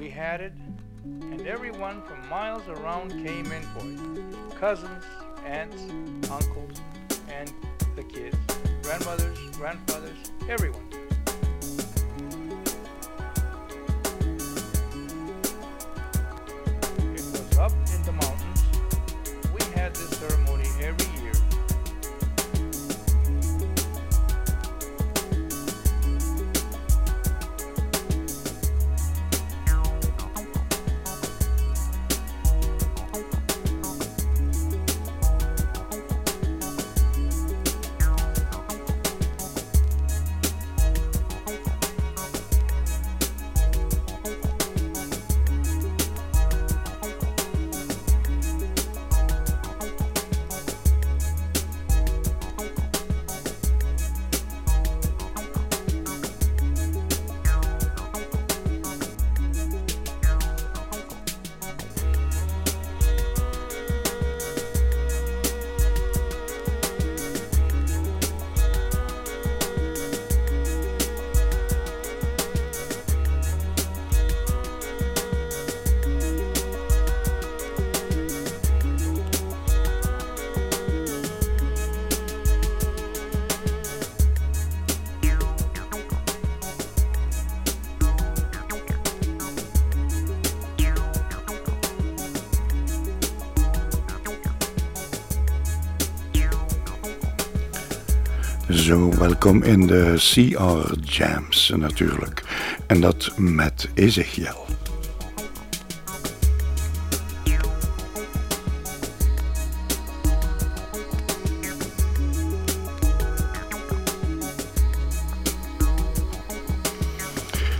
we had it, and everyone from miles around came in for it. Cousins, aunts, uncles, and the kids, grandmothers, grandfathers, everyone. It was up in the mountains. We had this ceremony Zo, welkom in de CR Jams natuurlijk. En dat met Ezekiel.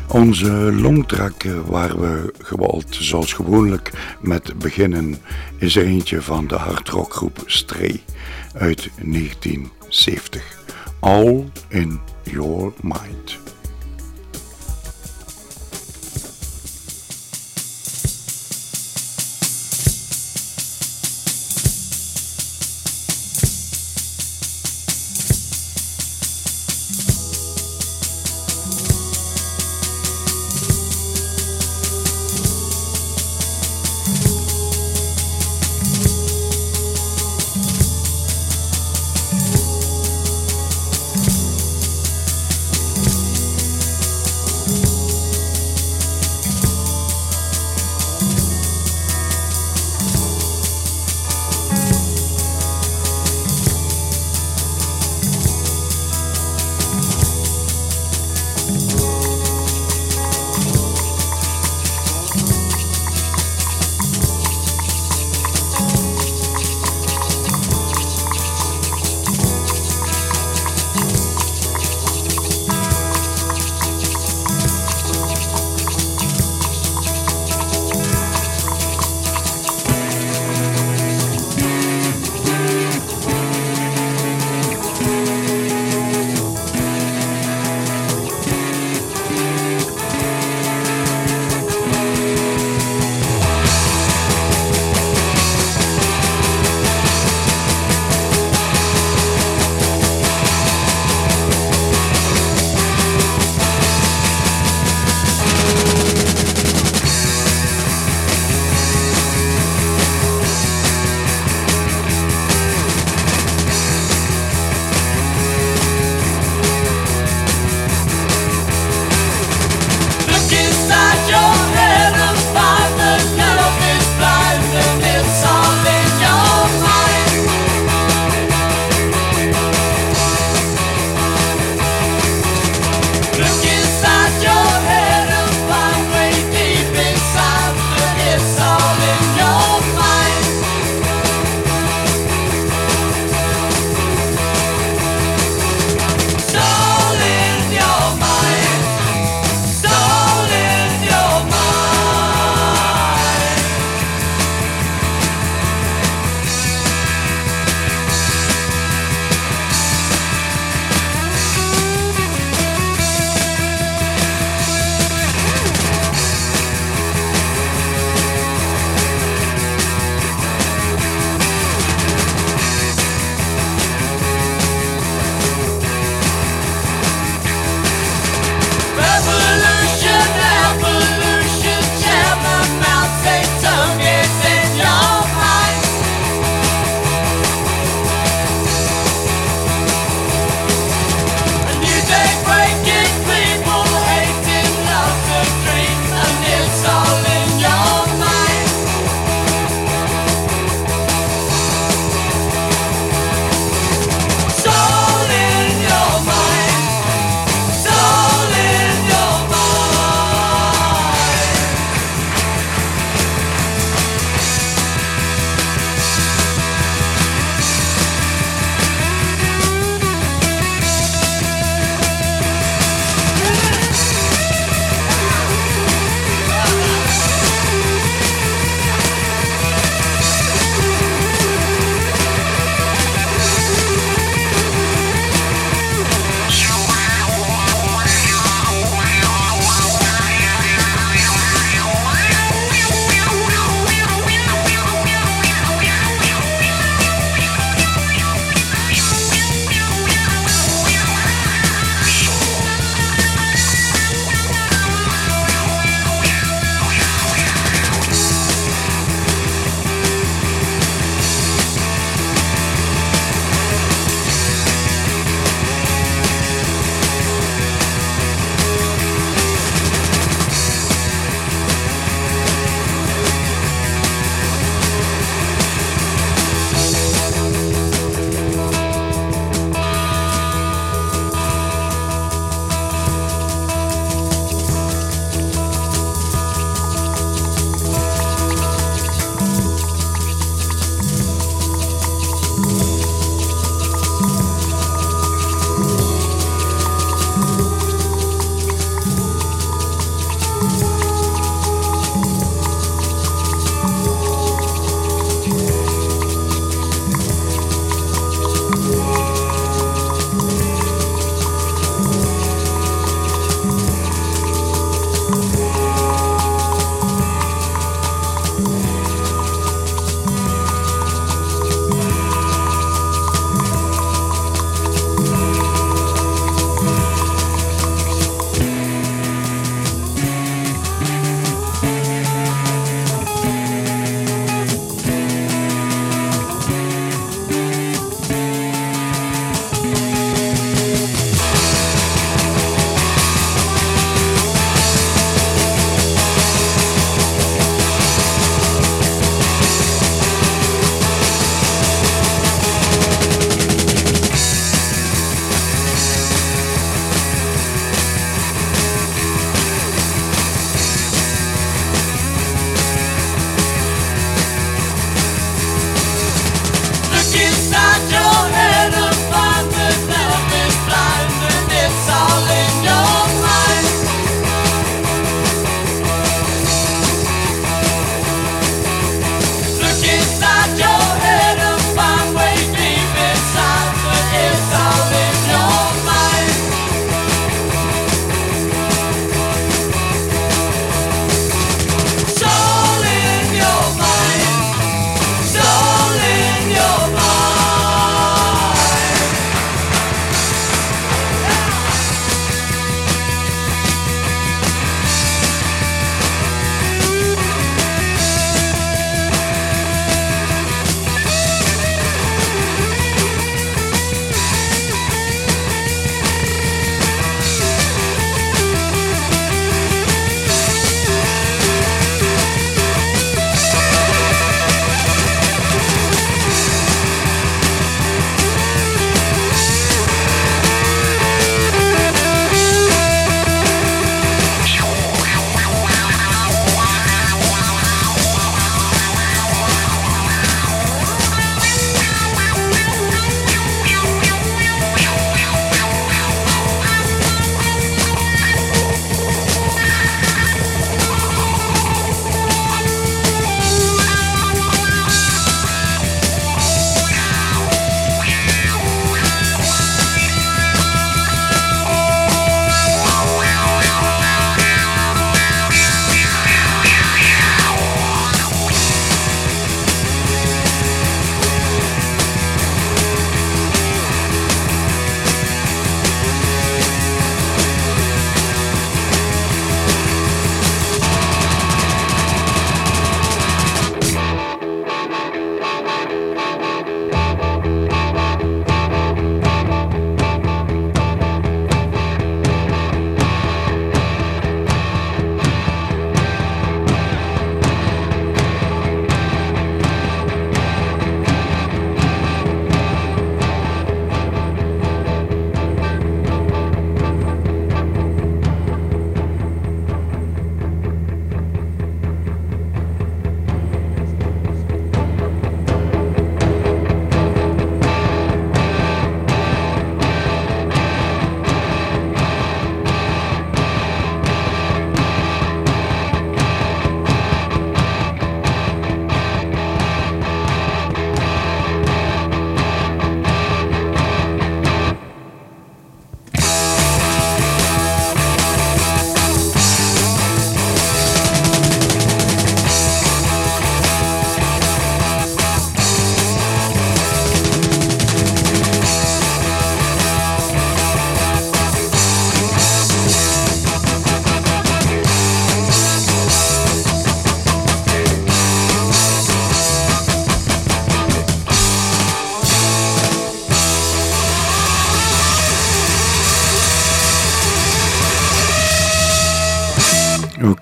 Onze longtrack waar we geweld zoals gewoonlijk met beginnen is er eentje van de hardrockgroep Stray uit 1970. All in Your Mind.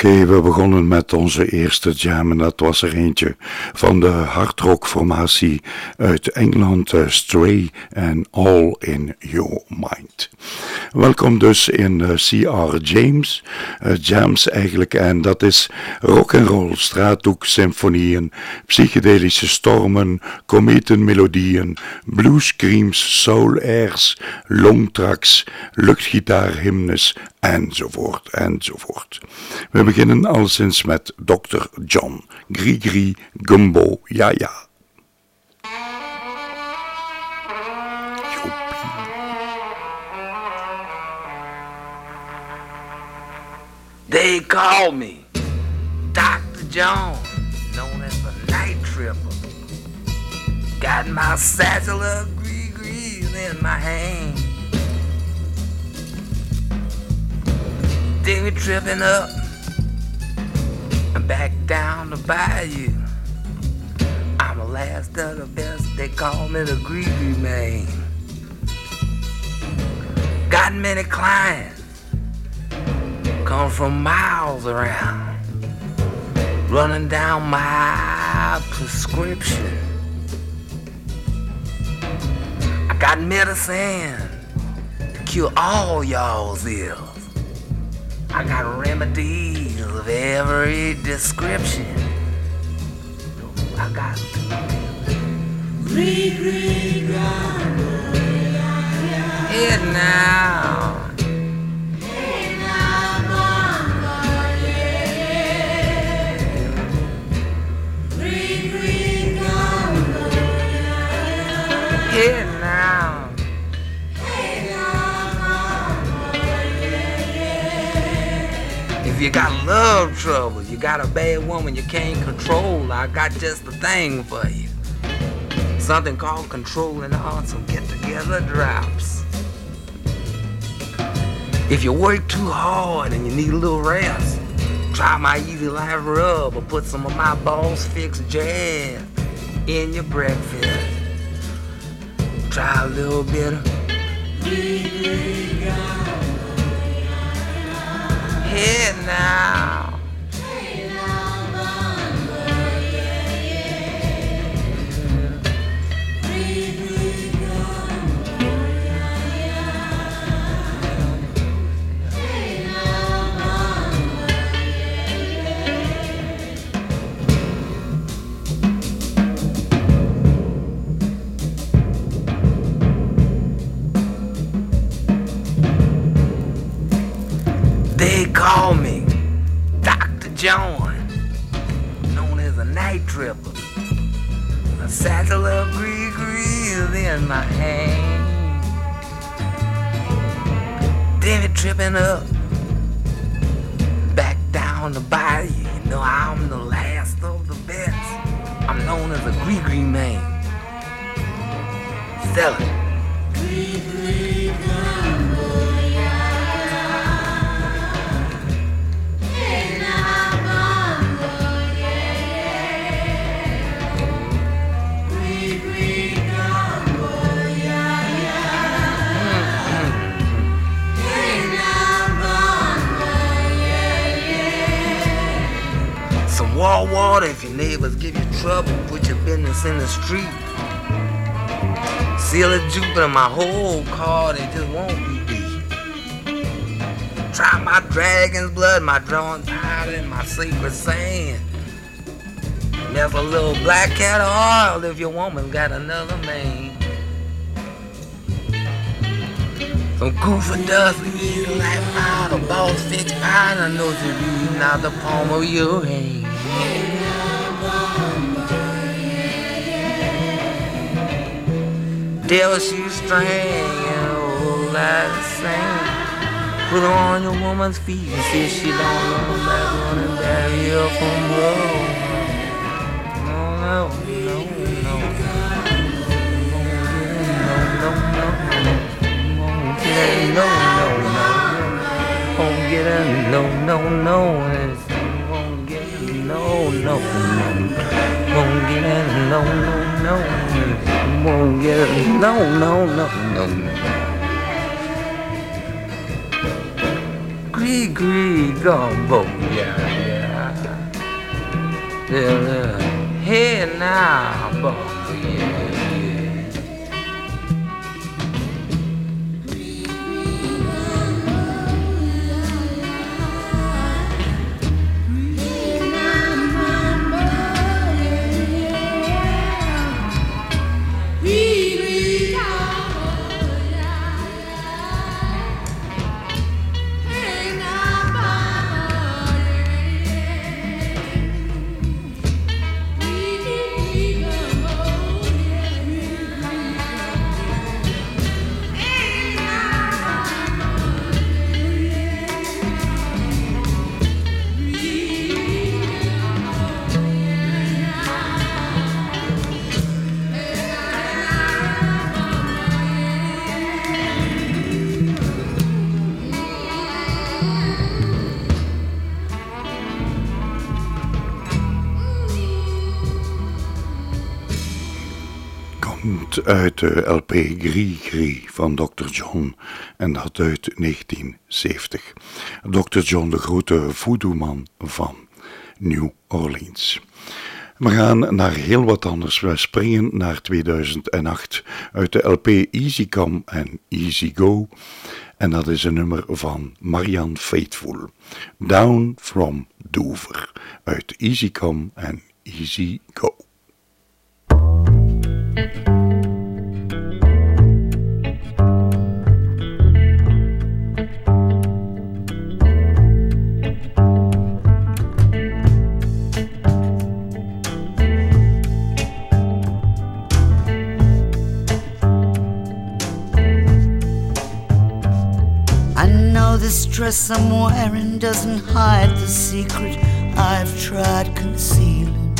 We begonnen met onze eerste jam en dat was er eentje van de hardrock-formatie uit Engeland, uh, Stray en All in Your Mind. Welkom dus in uh, C.R. James, uh, jams eigenlijk, en dat is rock and roll, straathoek, symfonieën, psychedelische stormen, kometenmelodieën, blues screams, soul airs, longtracks, luchtgitaarhymnes enzovoort enzovoort. We beginnen alleszins met Dr. John Grigri Gumbo Yaya. They call me Dr. John, known as the Night Tripper. Got my satchel of gree in my hand. They were tripping up and back down the bayou. I'm the last of the best, they call me the greedy man. Got many clients, come from miles around, running down my prescription. I got medicine to cure all y'all's ills. I got remedies of every description. I got green, It now. If you got love trouble, you got a bad woman you can't control, I got just the thing for you. Something called controlling hearts some get together drops. If you work too hard and you need a little rest, try my easy life rub or put some of my boss fix jazz in your breakfast. Try a little bit of Here now. In the street. Seal Jupiter, my whole card, it just won't be beat. Try my dragon's blood, my drawn powder, and my sacred sand. There's a little black cat oil if your woman got another man. Some goofy dust, you like powder, boss fix powder, knows you reading out the palm of your hand. And a whole lot of. Put her on your woman's feet and see if she don't run back on and bury her from her. No, no, no, no. No, no, no. No, no, no. Won't get it, no, no, no. Won't get it, no, no, no. Won't get it, no, no, no, no. Gree, gree, gumbo, yeah, yeah. Yeah, hey now, uit de LP Gris Gris van Dr. John en dat uit 1970. Dr. John, de grote voodoo-man van New Orleans. We gaan naar heel wat anders. We springen naar 2008 uit de LP Easy Come en Easy Go. En dat is een nummer van Marianne Faithful. Down from Dover uit Easy Come en Easy Go. This dress I'm wearing doesn't hide the secret I've tried concealing.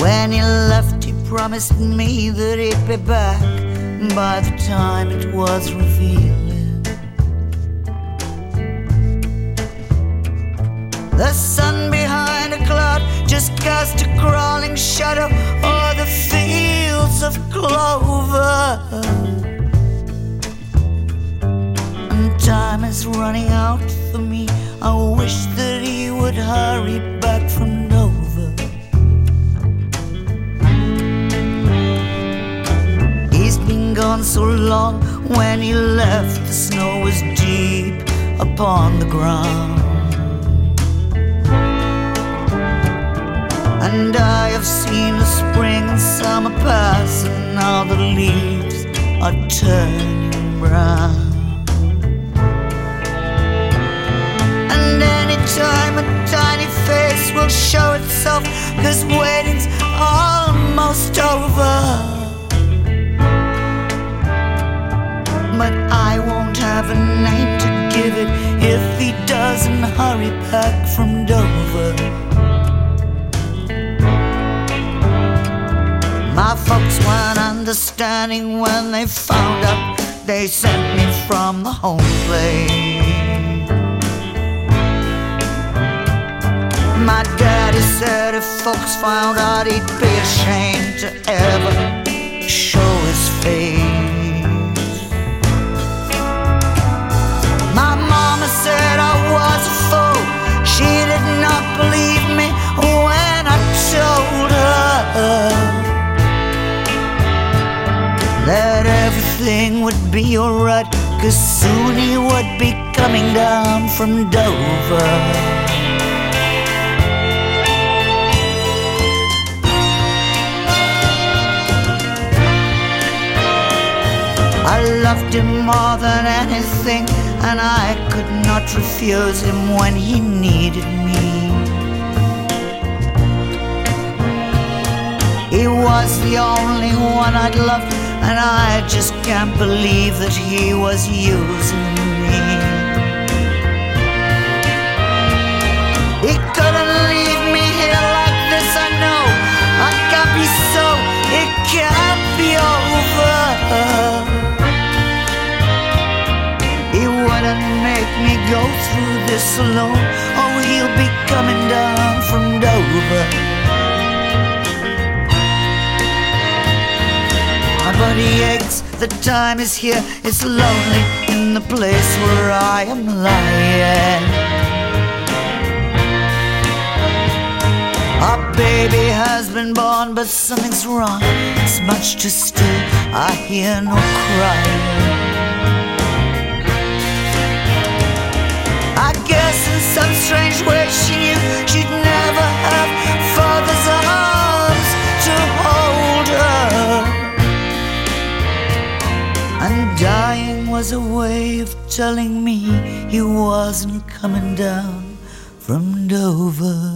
When he left, he promised me that he'd be back by the time it was revealing. The sun behind a cloud just cast a crawling shadow o'er the fields of clover time is running out for me. I wish that he would hurry back from Dover. He's been gone so long. When he left, the snow was deep upon the ground. And I have seen the spring and summer pass, and now the leaves are turning brown. Time a tiny face will show itself. Cause waiting's almost over. But I won't have a name to give it If he doesn't hurry back from Dover. My folks weren't understanding when they found out. They sent me from the home place My daddy said if folks found out he'd be ashamed to ever show his face. My mama said I was a fool. She did not believe me when I told her that everything would be alright. Cause soon he would be coming down from Dover. I loved him more than anything, and I could not refuse him when he needed me. He was the only one I'd loved, and I just can't believe that he was using me. He couldn't leave go through this alone. Oh, he'll be coming down from Dover. My body aches, the time is here. It's lonely in the place where I am lying. Our baby has been born, but something's wrong. It's much too still. I hear no crying. Some strange way she knew she'd never have father's arms to hold her. And dying was a way of telling me he wasn't coming down from Dover.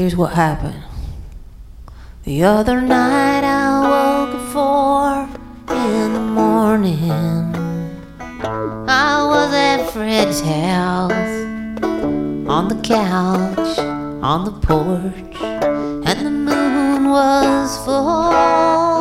Here's what happened. The other night I woke at four in the morning. I was at Fred's house on the couch on the porch, and the moon was full.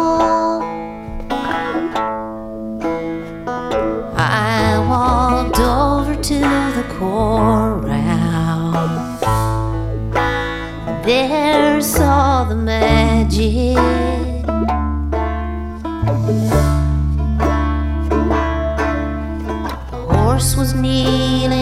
Magic. The horse was kneeling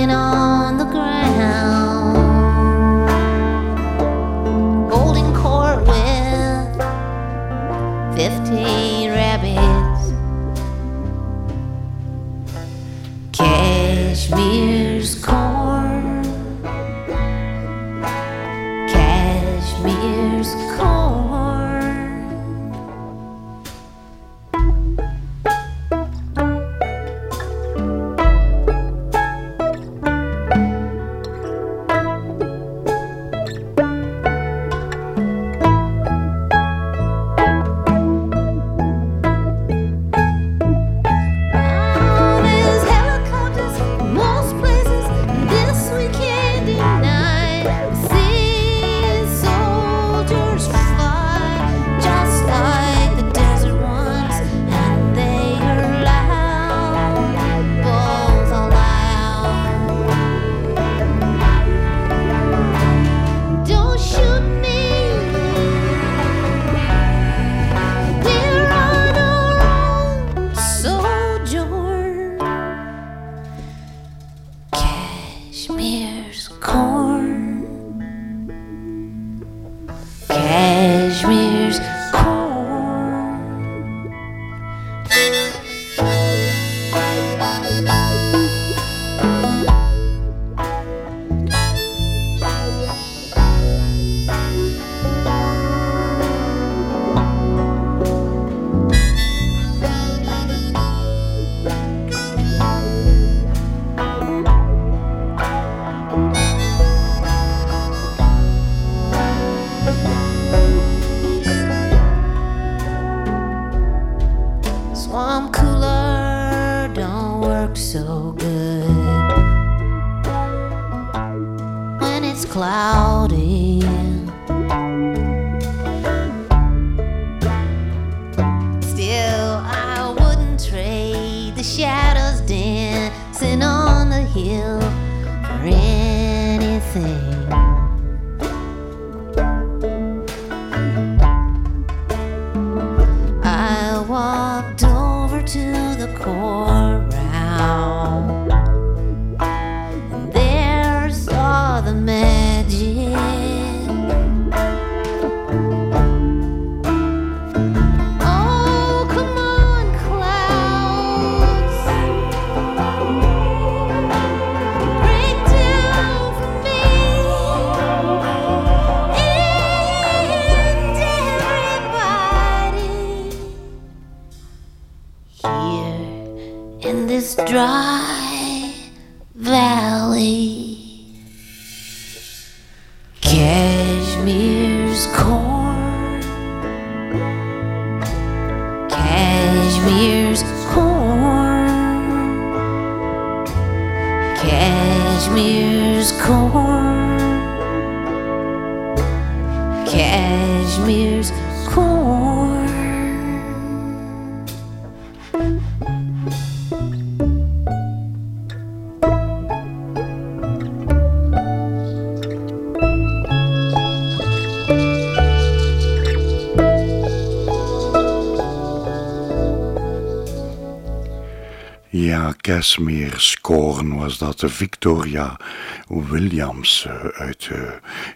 Scoren was dat. de Victoria Williams eh, uit eh,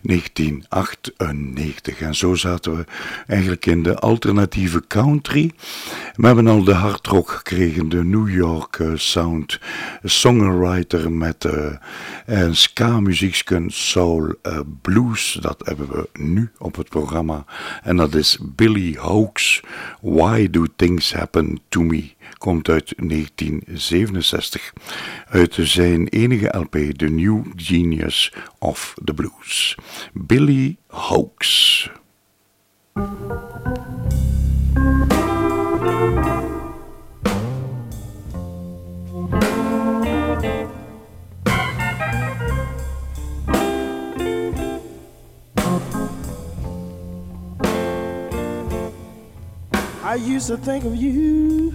1998. En zo zaten we eigenlijk in de alternatieve country. We hebben al de hardrock gekregen, de New York eh, Sound songwriter met eh, een ska-muzieksken soul eh, blues. Dat hebben we nu op het programma. En dat is Billy Hawks. Why Do Things Happen to Me? Komt uit 19 1967 uit zijn enige LP The New Genius of the Blues, Billy Hawks. I used to think of you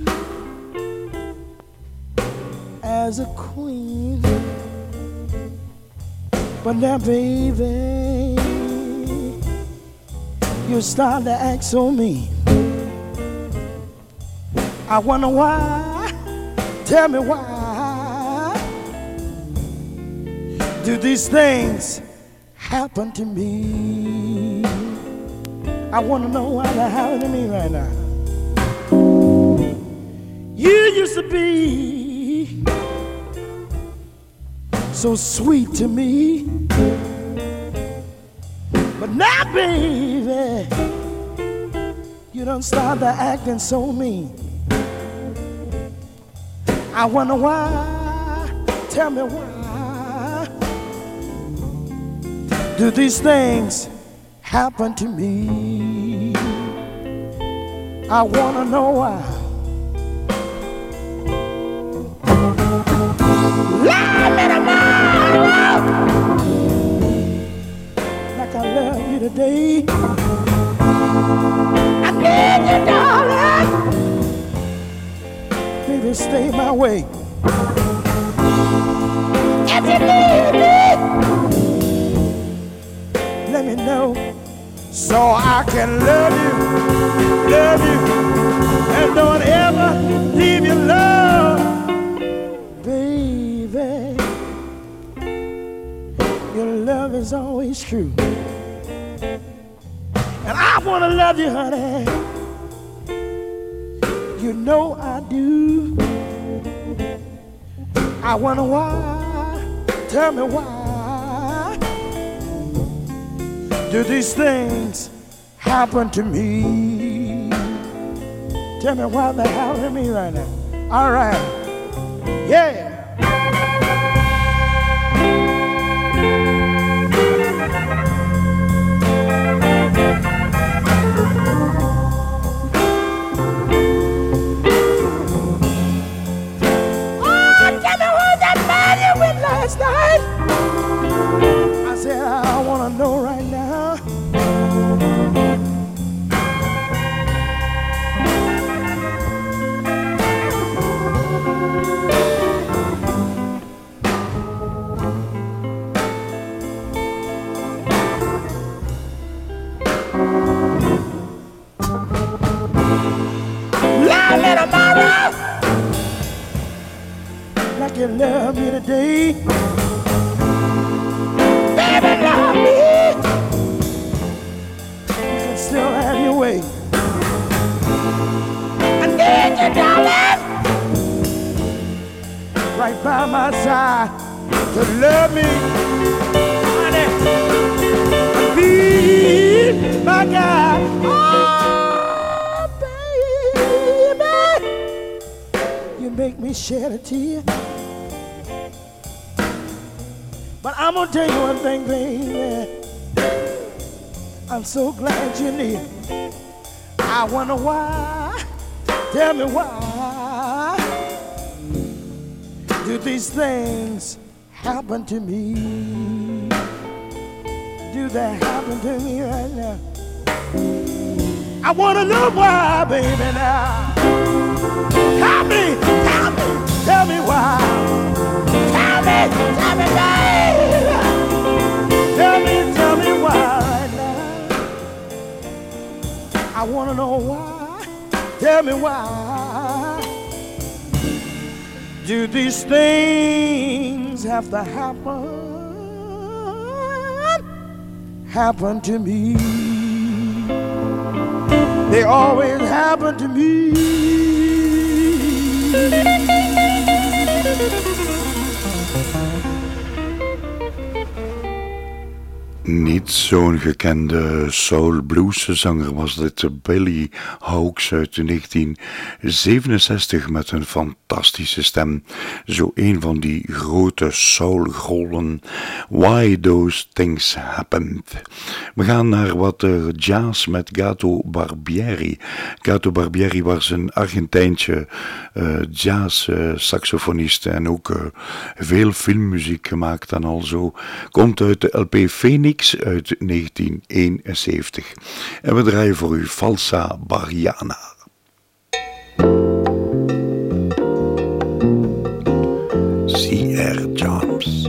as a queen, but now, baby, you start to act so mean. I wonder why. Tell me why. Do these things happen to me? I want to know why they're happening to me right now. You used to be so sweet to me. But now, baby, you don't done started acting so mean. I wonder why. Tell me why. Do these things happen to me? I wanna know why. Like I love you today. I you, darling. Baby, stay my way. If you let me know so I can love you, love you, and don't ever leave your love, love is always true, and I wanna love you, honey. You know I do. I wonder why. Tell me why. Do these things happen to me? Tell me why they happen to me right now. All right. Yeah. Said, I want to know right now. Love me tomorrow, like you love me today. Baby, love me. You can still have your way. I need you, darling. Right by my side to love me. Honey, my guy. Oh, baby. You make me shed a tear. But I'm gonna tell you one thing, baby. I'm so glad you're near. I wonder why. Tell me why. Do these things happen to me? Do they happen to me right now? I wanna know why, baby, now. Tell me, tell me, why. Tell me, tell me, baby. Tell me, tell me why now. I wanna know why. Tell me why. Do these things have to happen? Happen to me. They always happen to me thank you Niets zo'n gekende soul blues zanger was dit Billy Hawks uit 1967 met een fantastische stem. Zo een van die grote soulgollen. Why Those Things Happened. We gaan naar wat jazz met Gato Barbieri. Gato Barbieri was een Argentijntje uh, jazz uh, saxofonist en ook veel filmmuziek gemaakt en al zo. Komt uit de LP Phoenix uit 1971. En we draaien voor u Falsa Bariana. C.R. Jones.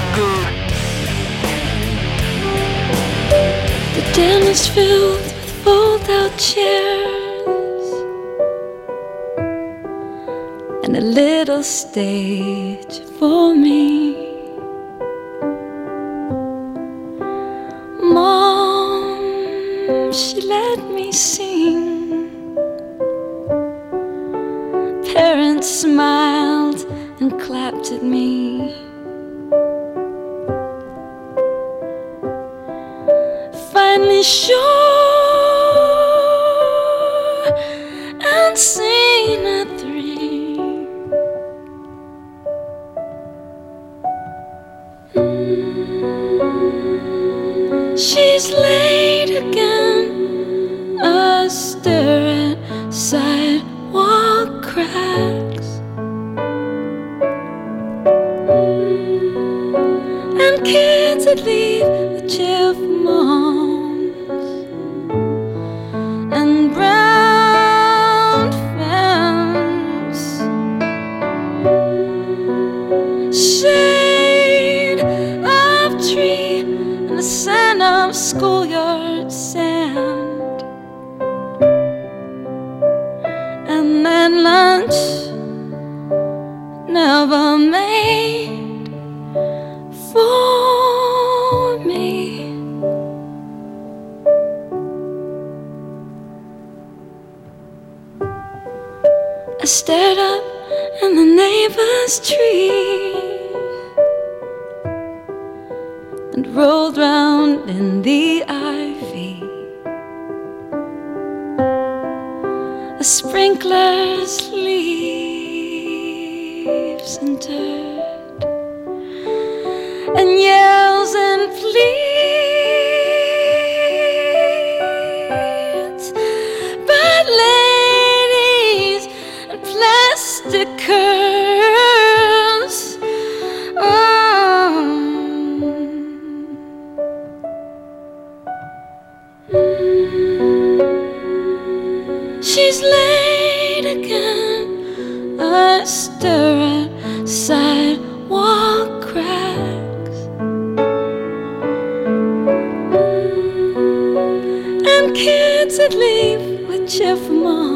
good. That leave with cheerful moms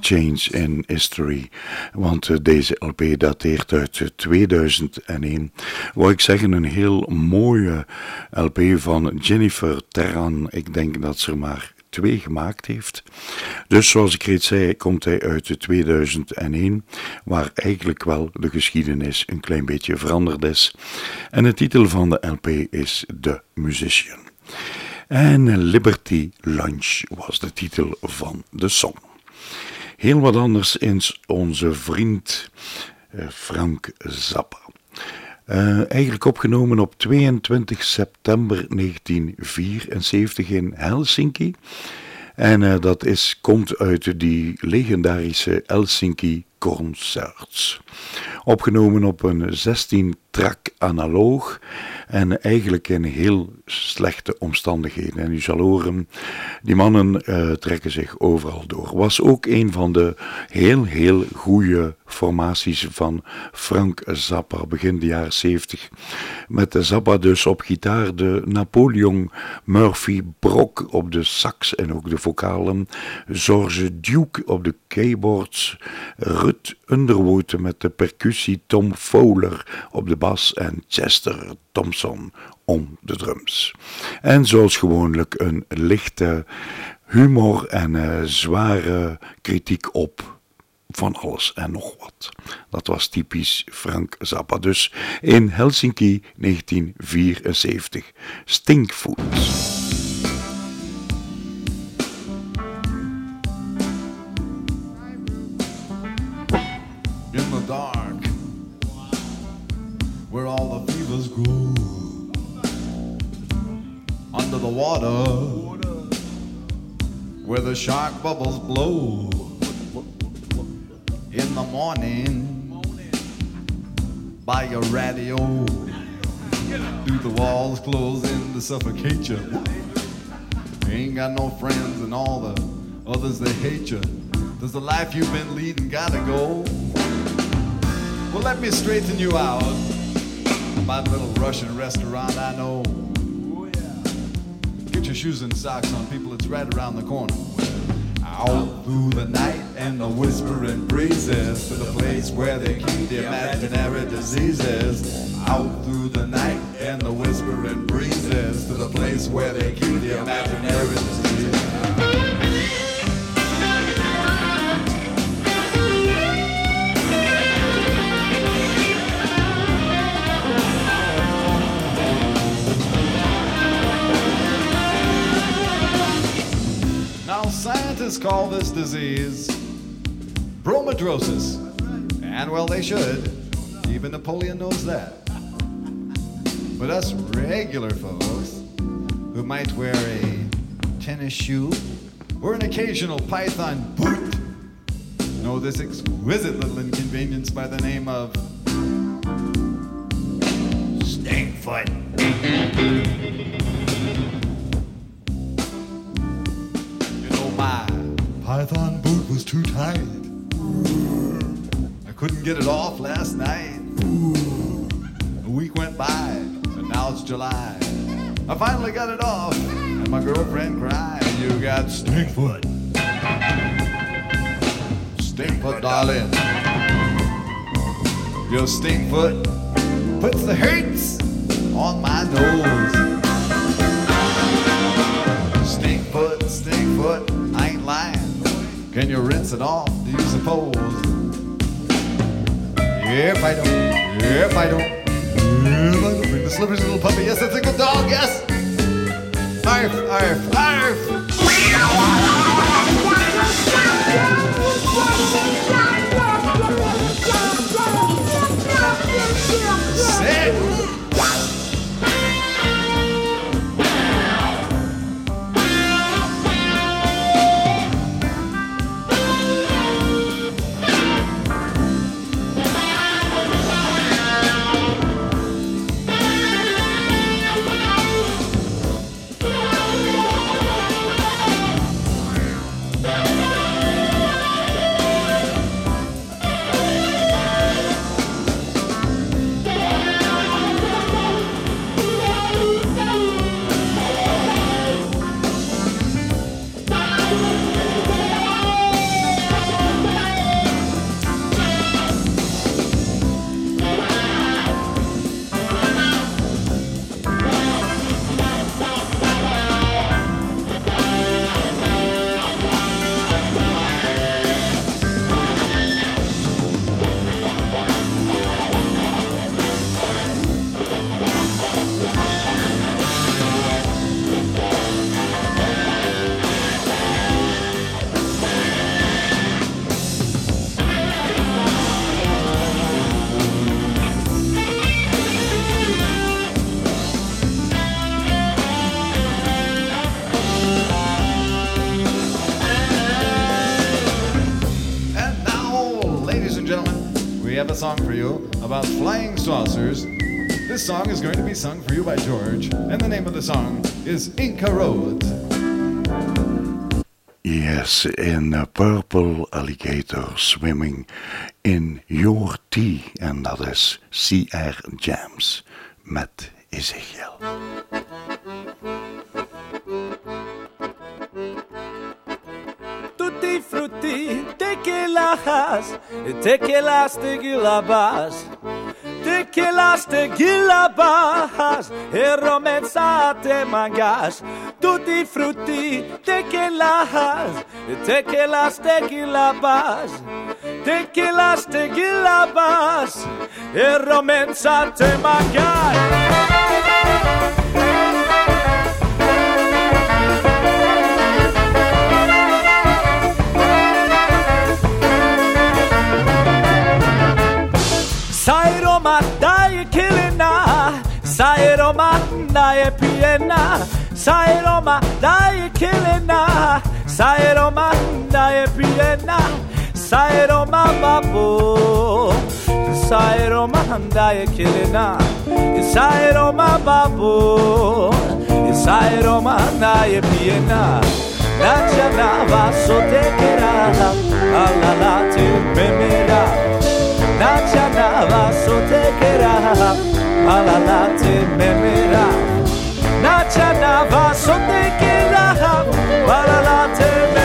change in history. Want eh, deze LP dateert uit eh, 2001. Wou ik zeggen, een heel mooie LP van Jennifer Terran. Ik denk dat ze er maar twee gemaakt heeft. Dus zoals ik reeds zei, komt hij uit de 2001, waar eigenlijk wel de geschiedenis een klein beetje veranderd is. En de titel van de LP is The Musician. En Liberty Lunch was de titel van de song. Heel wat anders is onze vriend eh, Frank Zappa. Eh, eigenlijk opgenomen op 22 september 1974 in Helsinki. En eh, dat is, komt uit die legendarische Helsinki Concerts. Opgenomen op een 16-track analoog en eigenlijk in heel slechte omstandigheden. En u zal horen, die mannen eh, trekken zich overal door. Was ook een van de heel, heel goede formaties van Frank Zappa, begin de jaren 70. Met de Zappa dus op gitaar, de Napoleon Murphy Brock op de sax en ook de vocalen, George Duke op de keyboards, Rut Underwood met de percussie, Tom Fowler op de bas en Chester Thompson om de drums. En zoals gewoonlijk een lichte humor en eh, zware kritiek op van alles en nog wat. Dat was typisch Frank Zappa. Dus in Helsinki 1974. Stinkfoot. Water, where the shark bubbles blow. In the morning, by your radio, do the walls close in to suffocate you? Ain't got no friends and all the others they hate you. Does the life you've been leading gotta go? Well, let me straighten you out. My little Russian restaurant, I know. Your shoes and socks on, people, it's right around the corner. Out through the night and the whispering breezes to the place where they keep the imaginary diseases. Out through the night and the whispering breezes to the place where they keep the imaginary diseases. Scientists call this disease bromidrosis. And well, they should. Even Napoleon knows that. But us regular folks who might wear a tennis shoe or an occasional python boot know this exquisite little inconvenience by the name of Stinkfoot. Python boot was too tight. I couldn't get it off last night. A week went by, and now it's July. I finally got it off, and my girlfriend cried, You got stinkfoot. Stinkfoot, darling. Your stinkfoot puts the hurts on my nose. Stinkfoot, stinkfoot, I ain't lying. Can you rinse it off, do you suppose? If I don't, if I don't, if I don't bring the slippery little puppy, yes, that's a good dog, yes. Arf, arf, arf. Sit. About flying saucers. This song is going to be sung for you by George, and the name of the song is Inca Roads. Yes, in a purple alligator swimming in your tea. En dat is CR Jams met Ezekiel. Frutti, tequilas, tequilas, tequilabas, tequilas, tequilabas, e romenzate mangas. Tutti frutti, tequilas, tequilas, tequilabas, tequilas, tequilabas, e romenzate mangas. Sairoma, nae piena. Sairoma, nae kilena. Sairoma, nae piena. Sairoma, babo. Sairoma, nae kilena. Sairoma, babo. Sairoma, nae piena. Nachana vaso te kerala, alala te memera. Nachana vaso te kerala. Na chana va sote ke raham, balala te me.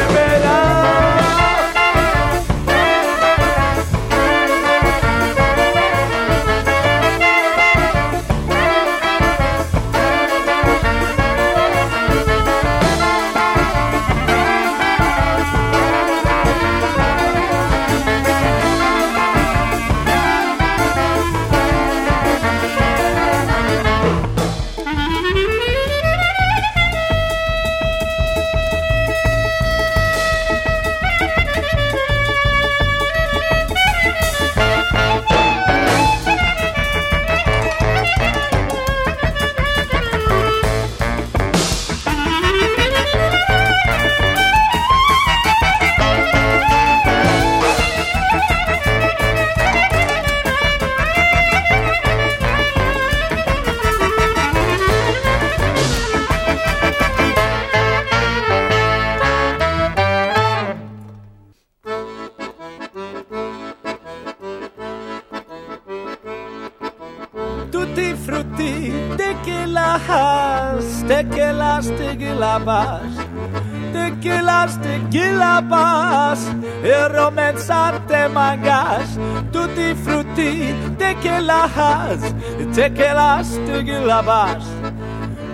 Mangas, tutti frutti, tequilas, tequilas, tequilabas.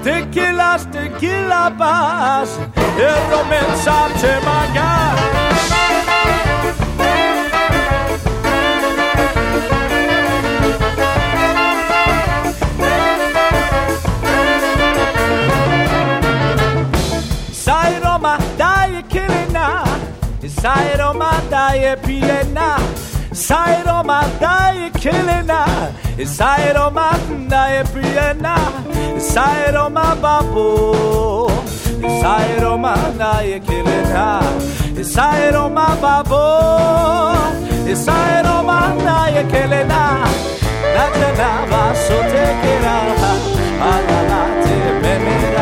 Tequilas, tequilabas, e romenzante mangas. Zairo madaje pilena, Zairo madaje kelena, Zairo madaje pilena, Zairo ma babo, Zairo madaje kelena, Zairo ma babo, Zairo madaje kelena, Natena va sotekera, Alala te menena.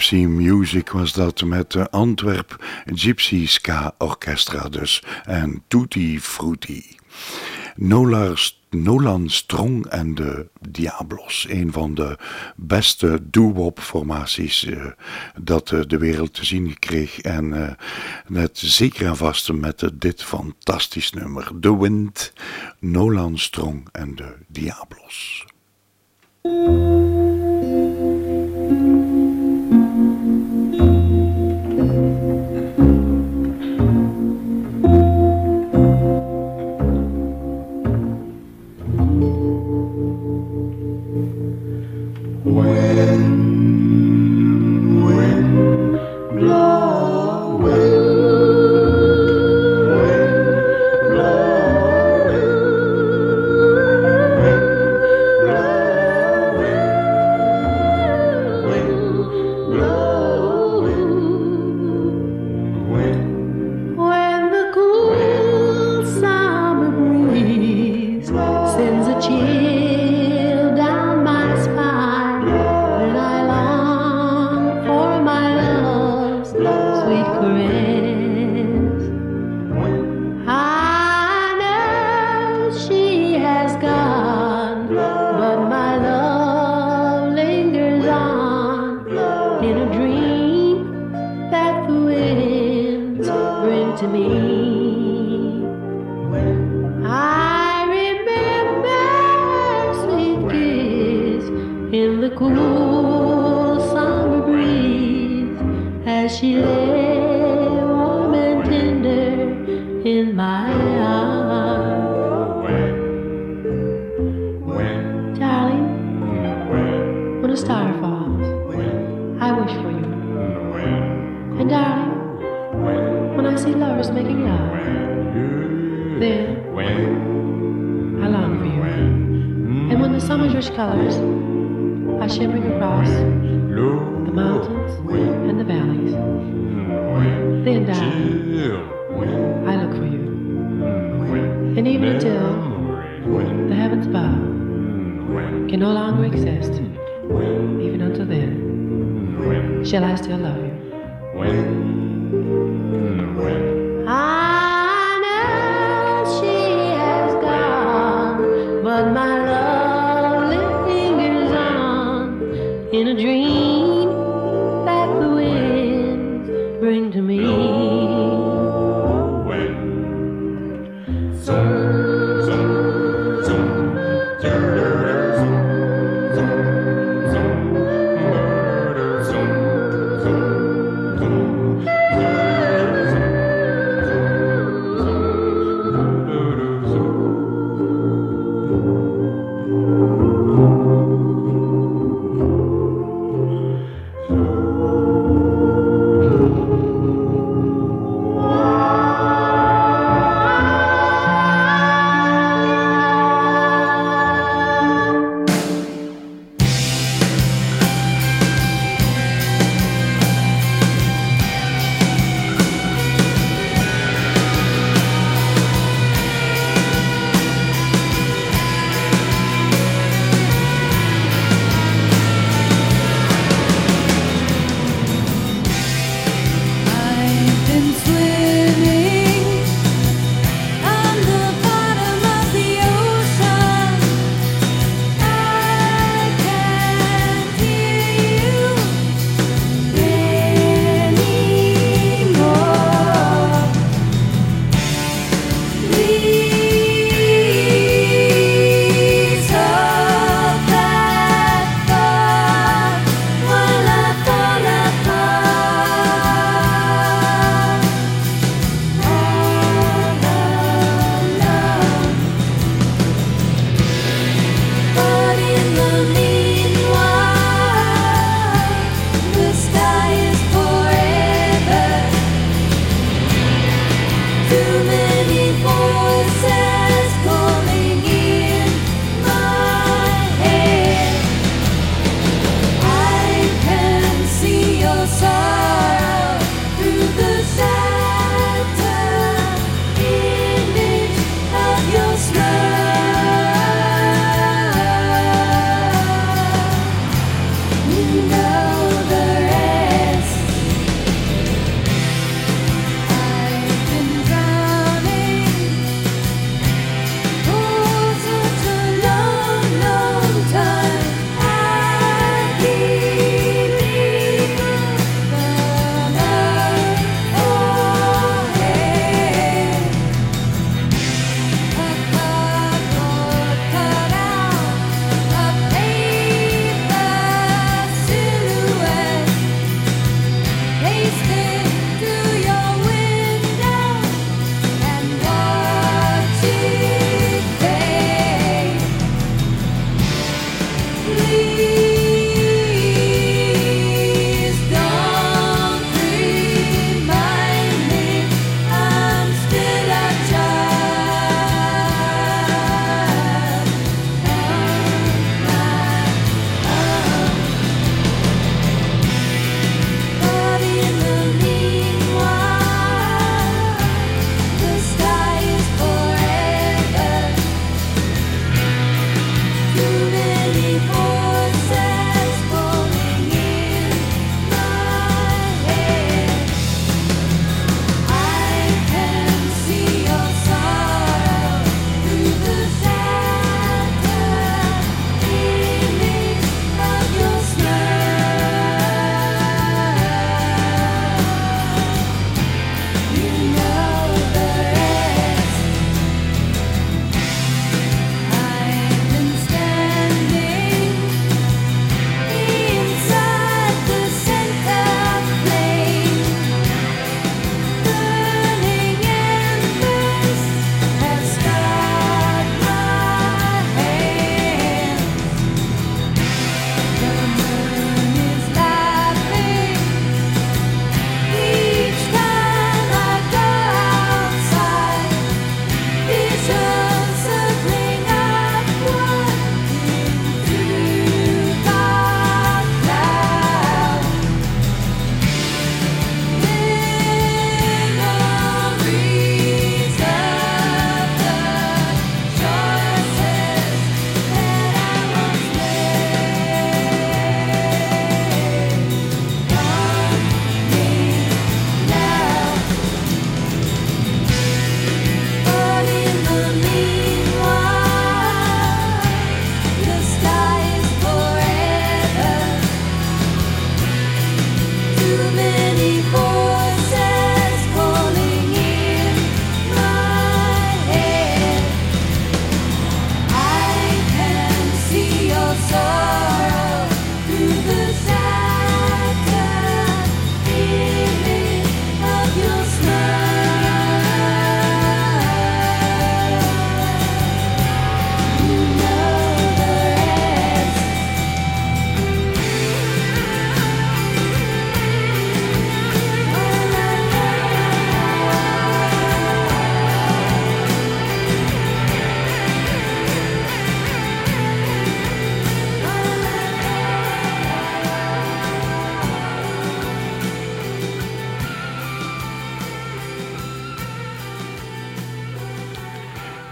Gypsy music was dat met de Antwerp Gypsy Ska Orchestra dus en Tutti Frutti. Nolan Strong en de Diablos, een van de beste doo-wop formaties eh, dat eh, de wereld te zien kreeg en eh, net zeker en vast met dit fantastisch nummer, The Wind, Nolan Strong en de Diablos.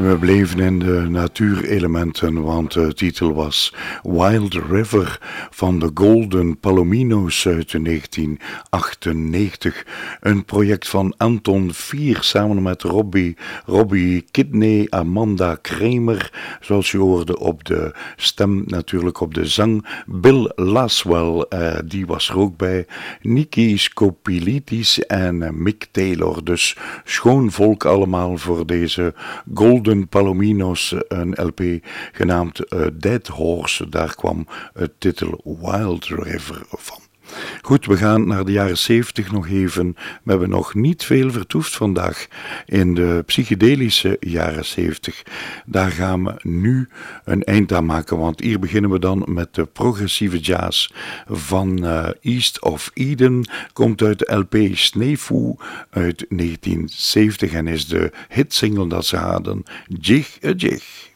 We bleven in de natuurelementen, want de titel was Wild River van de Golden Palomino's uit 1998. Een project van Anton Vier samen met Robbie, Robbie Kidney, Amanda Kramer, zoals je hoorde op de stem, natuurlijk op de zang. Bill Laswell, uh, die was er ook bij. Niki Skopilitis en Mick Taylor. Dus schoon volk allemaal voor deze Golden Golden Palominos een LP genaamd uh, Dead Horse. Daar kwam het titel Wild River van. Goed, we gaan naar de jaren 70 nog even. We hebben nog niet veel vertoefd vandaag in de psychedelische jaren 70. Daar gaan we nu een eind aan maken, want hier beginnen we dan met de progressieve jazz van uh, East of Eden. Komt uit de LP Sneefu uit 1970 en is de hitsingle dat ze hadden Jig a Jig.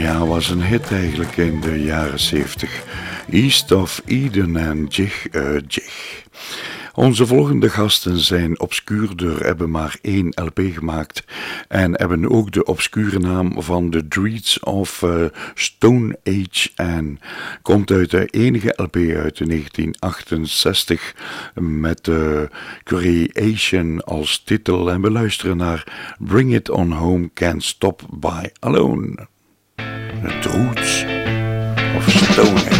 Een hit eigenlijk in de jaren 70. East of Eden en Jig uh, Jig. Onze volgende gasten zijn obscuurder, hebben maar één LP gemaakt en hebben ook de obscure naam van The Dreads of uh, Stone Age en komt uit de enige LP uit 1968 met de Creation als titel en we luisteren naar Bring It On Home Can't Stop By Alone. The Roots of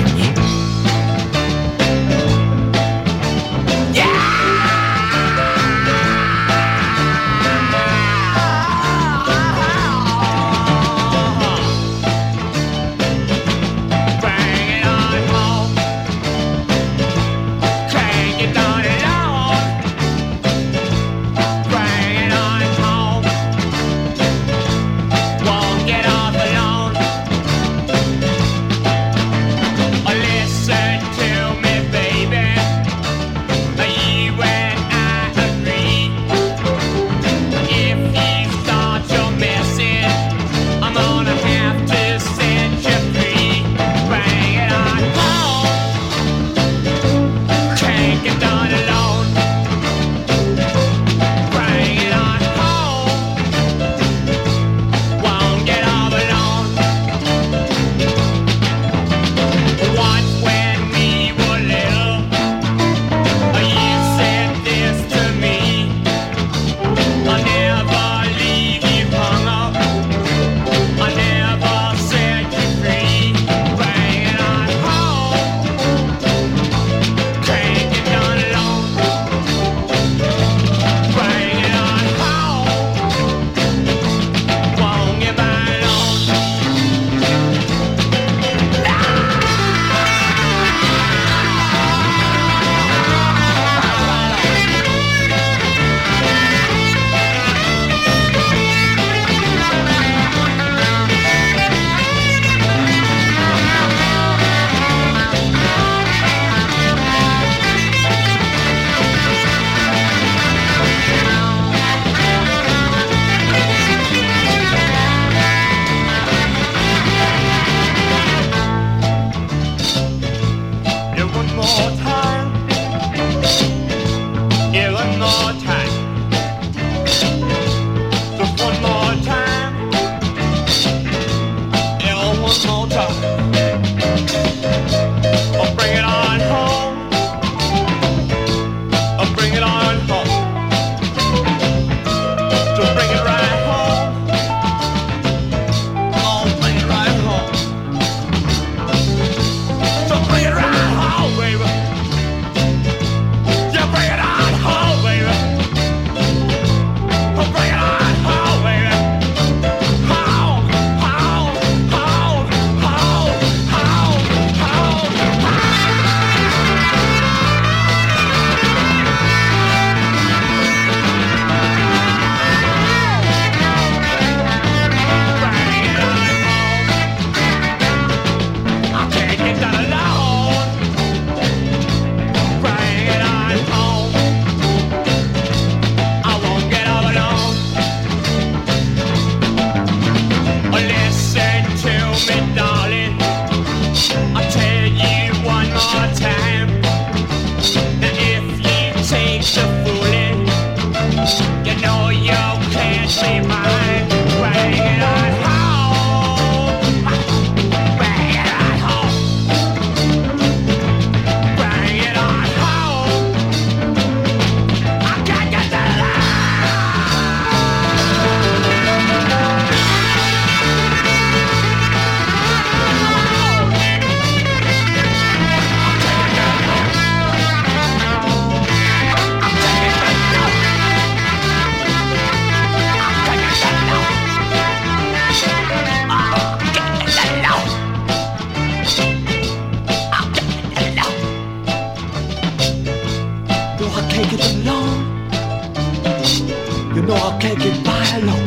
You know I can't get by alone.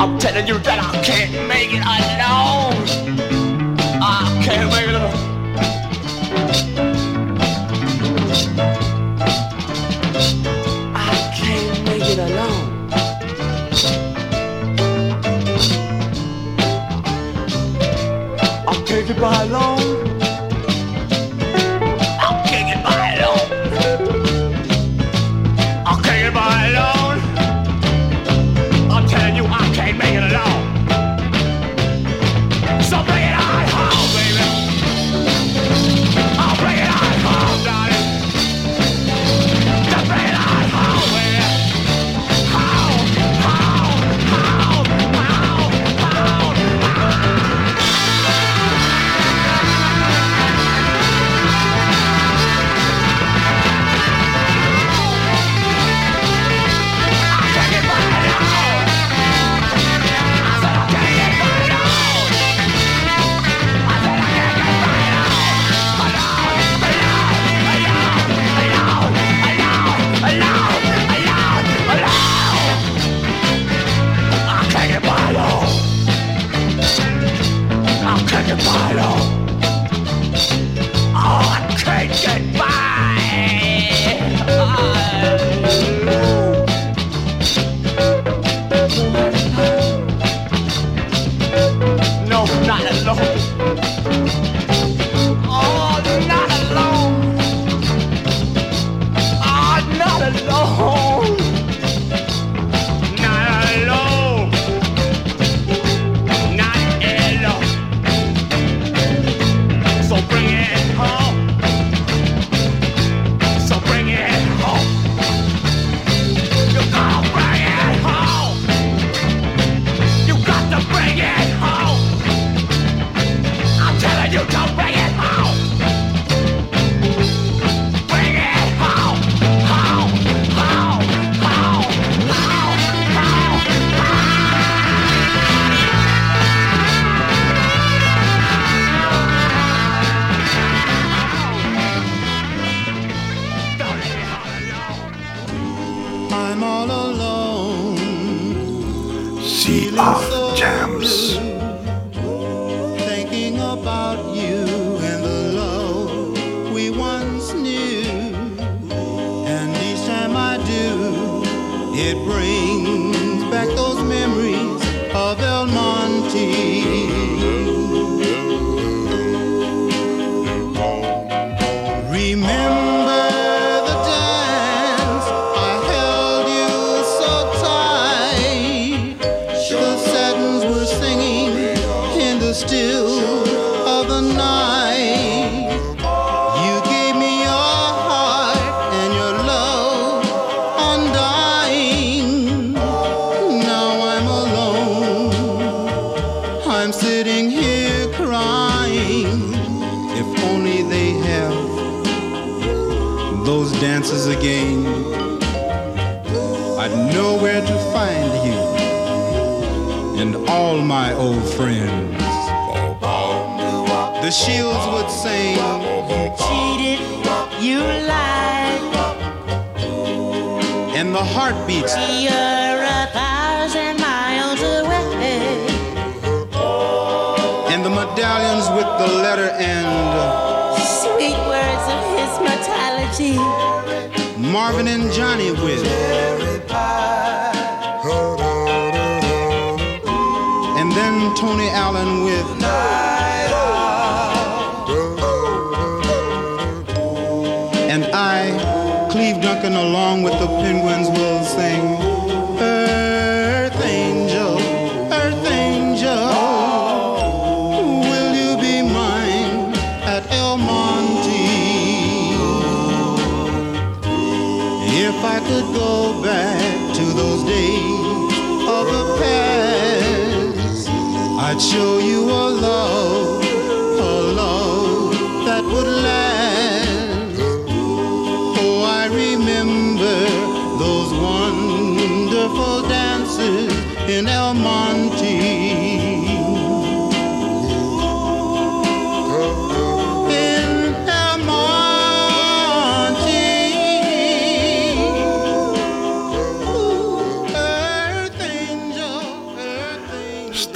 I'm telling you that I can't make it alone. I can't make it alone. take it by alone.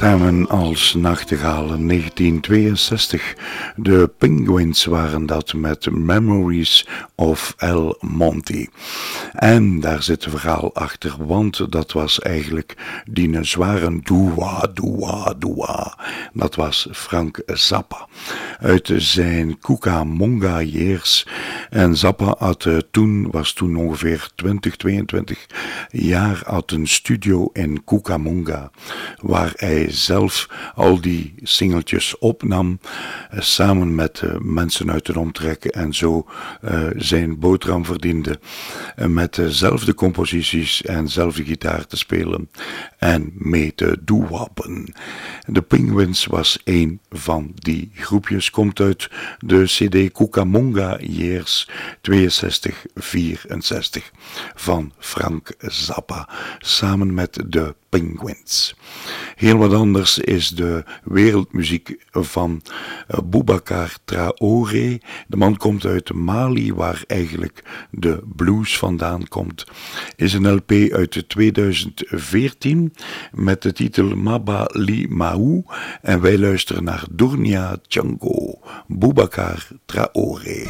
Stemmen als nachtegalen 1962. De Penguins waren dat met Memories of El Monte. En daar zit een verhaal achter, want dat was eigenlijk die zware doua, doua, doua. Dat was Frank Zappa. Uit zijn Cucamonga years. En Zappa had eh, toen, was toen ongeveer 20, 22 jaar, had een studio in Cucamonga. Waar hij zelf al die singeltjes opnam. eh, samen met eh, mensen uit de omtrek. En zo eh, zijn boterham verdiende. met dezelfde composities en zelfde gitaar te spelen. En mee te doewappen. De Penguins was een van die groepjes. Komt uit de CD Cucamonga Years 62-64 van Frank Zappa. Samen met de Penguins. Heel wat anders is de wereldmuziek van eh, Boubacar Traoré. De man komt uit Mali, waar eigenlijk de blues vandaan komt. Is een LP uit 2014 met de titel Maba Li Maou. En wij luisteren naar Durnia Django, Boubacar Traoré.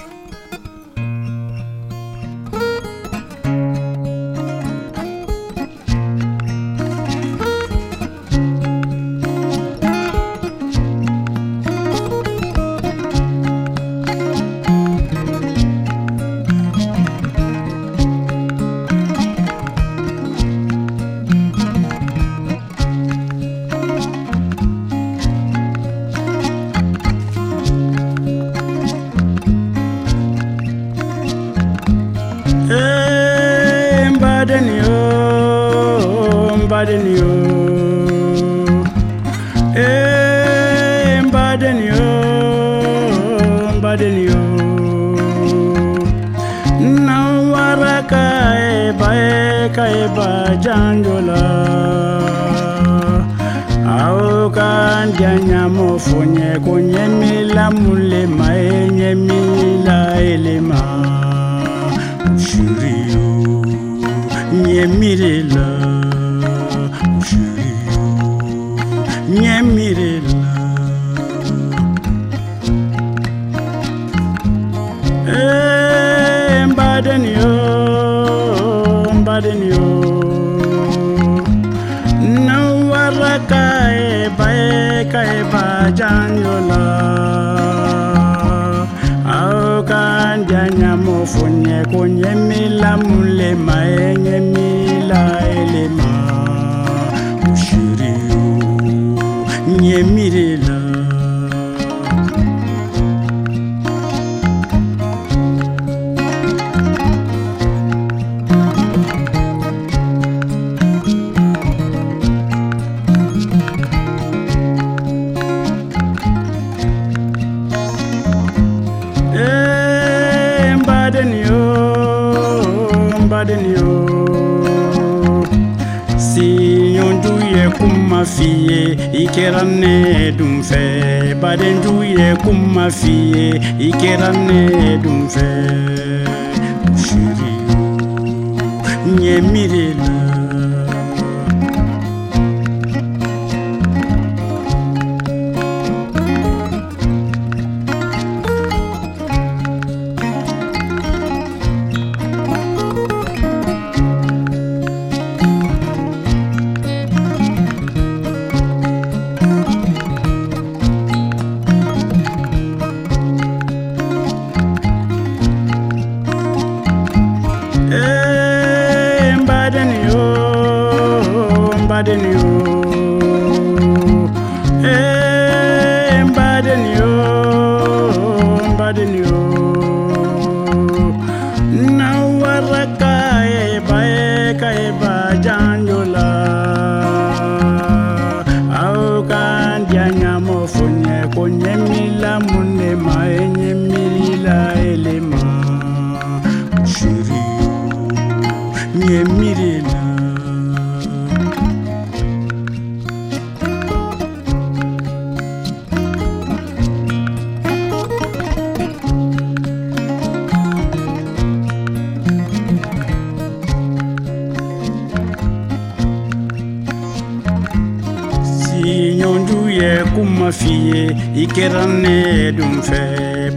Kɛra ne dun fɛ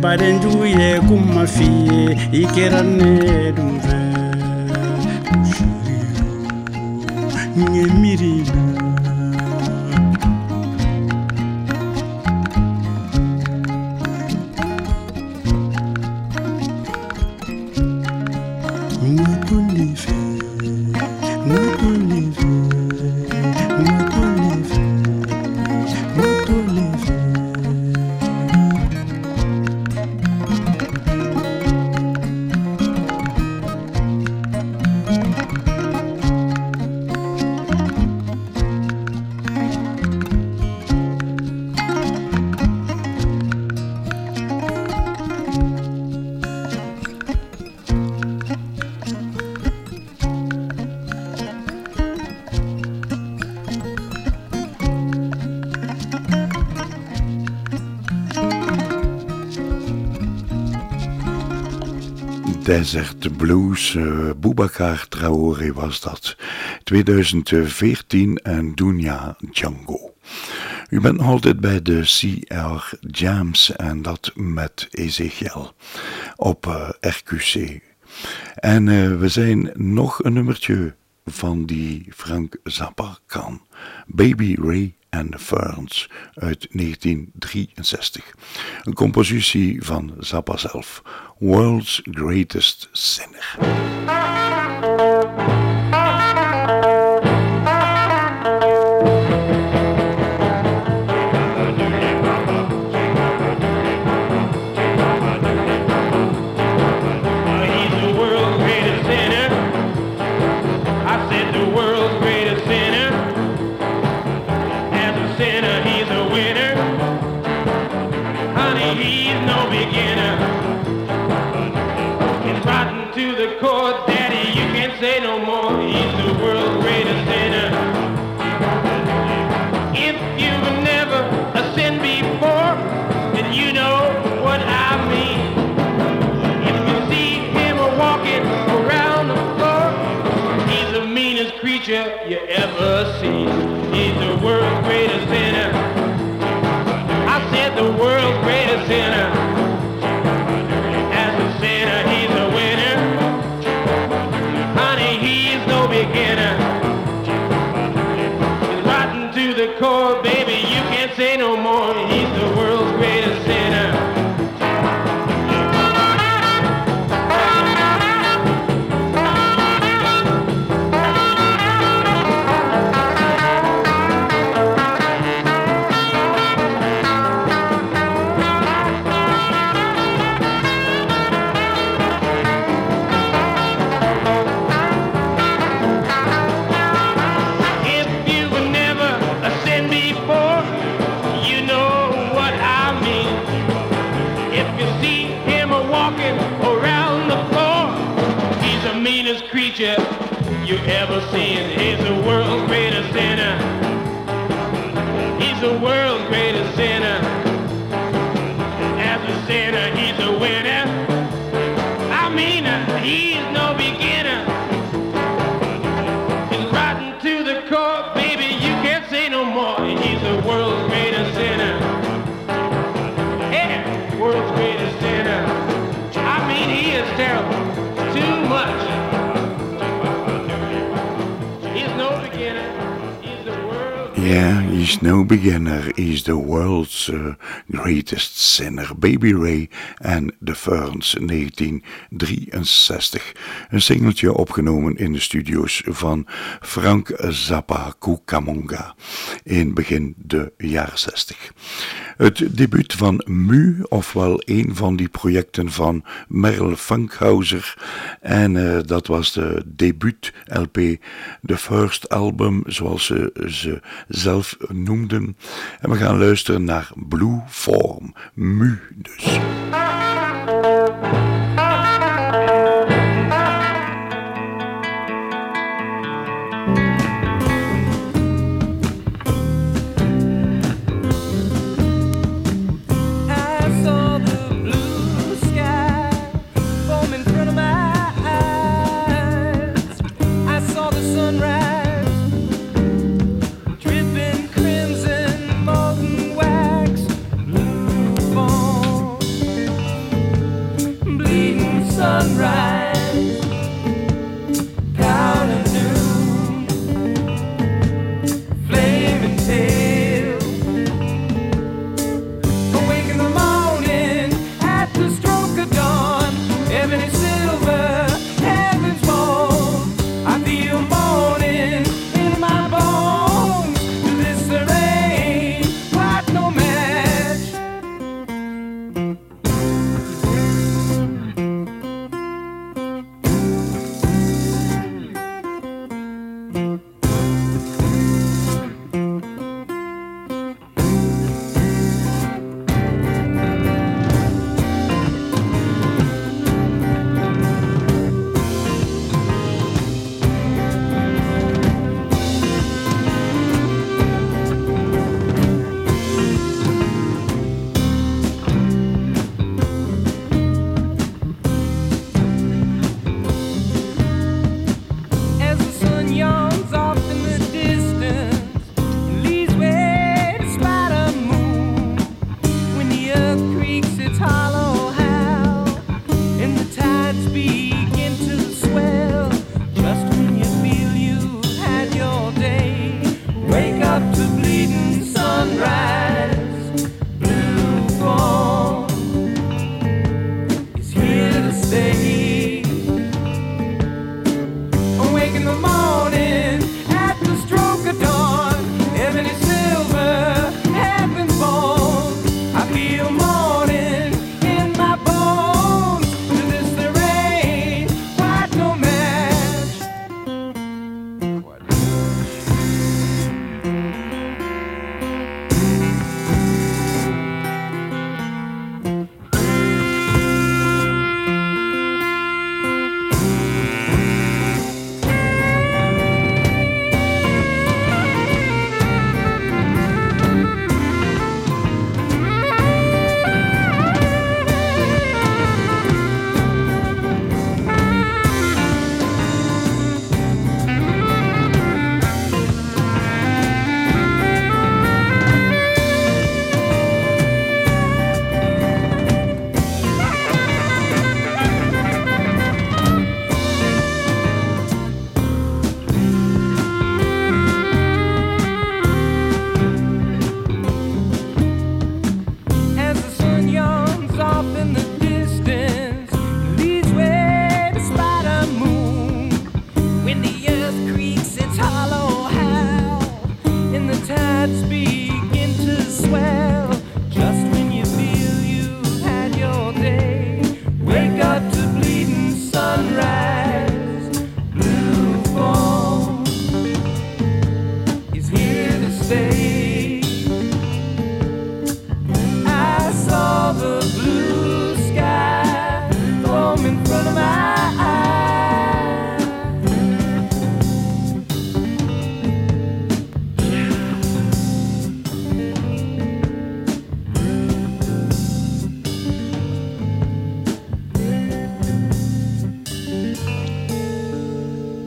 badenju ye kuma f'i ye i kɛra ne Boubacar Traoré was dat. 2014 en Dunia Django. U bent nog altijd bij de CR Jams en dat met Ezekiel op uh, RQC. En uh, we zijn nog een nummertje van die Frank Zappa kan. Baby Ray and the Ferns uit 1963. Een compositie van Zappa zelf. World's Greatest Sinner. Yeah, he's no beginner. He's the world's uh, greatest sinner. Baby Ray en The Ferns 1963. Een singeltje opgenomen in de studio's van Frank Zappa Cucamonga in begin de jaren 60. Het debuut van Mu, ofwel een van die projecten van Merle Funkhauser. En uh, dat was de debuut-LP, de first album, zoals ze, ze zelf noemden. En we gaan luisteren naar Blue Form, mu dus.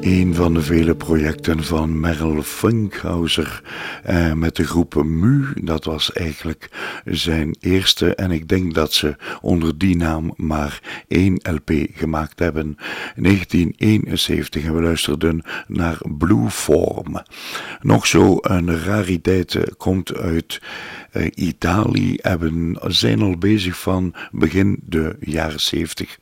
Een van de vele projecten van Merrill Funkhauser eh, met de groep Mu. Dat was eigenlijk zijn eerste en ik denk dat ze onder die naam maar één LP gemaakt hebben. 1971 en we luisterden naar Blue Form. Nog zo een rariteit komt uit uh, Italië hebben, zijn al bezig van begin de jaren 70.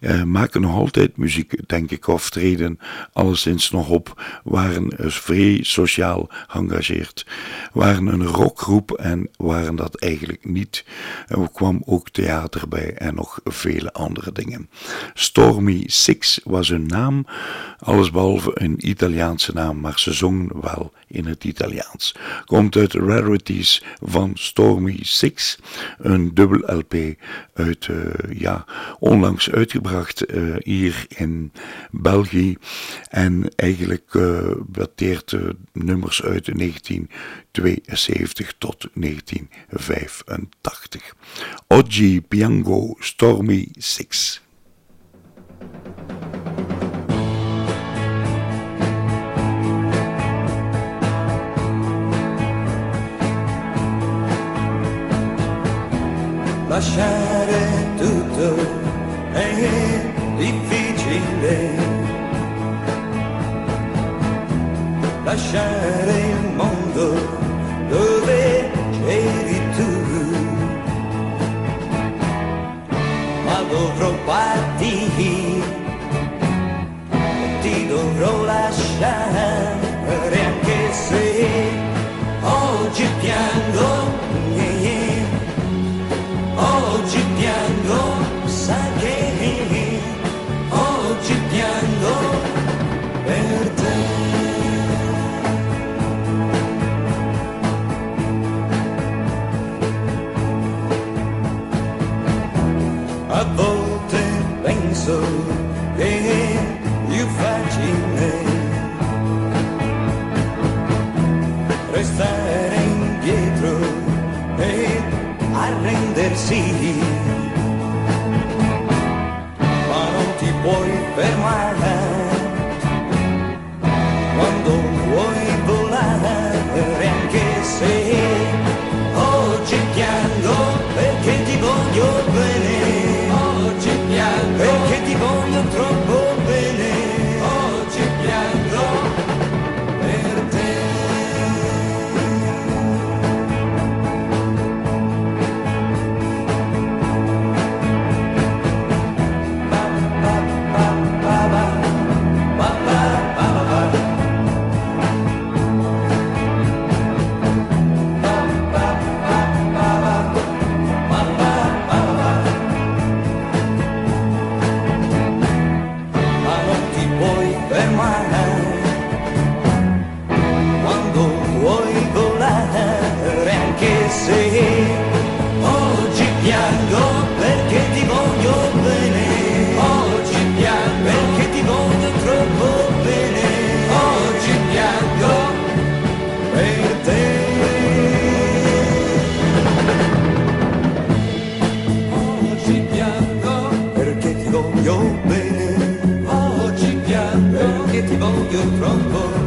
Uh, maken nog altijd muziek, denk ik, of treden alleszins nog op, waren vrij sociaal geëngageerd, waren een rockgroep en waren dat eigenlijk niet. Er kwam ook theater bij en nog vele andere dingen. Stormy Six was hun naam, allesbehalve een Italiaanse naam, maar ze zongen wel in het Italiaans. Komt uit Rarities van Stormy Six, een dubbel LP uit, uh, ja, onlangs uitgebracht uh, hier in België. En eigenlijk uh, dateert nummers uit 1972 tot 1985. Oggi Piango Stormy Six. Lasciare tutto è difficile. Lasciare il mondo dove c'eri tu. Ma dovrò partire, ti dovrò lasciare restare indietro e arrendersi. Ma non ti puoi fermare Eu prometo.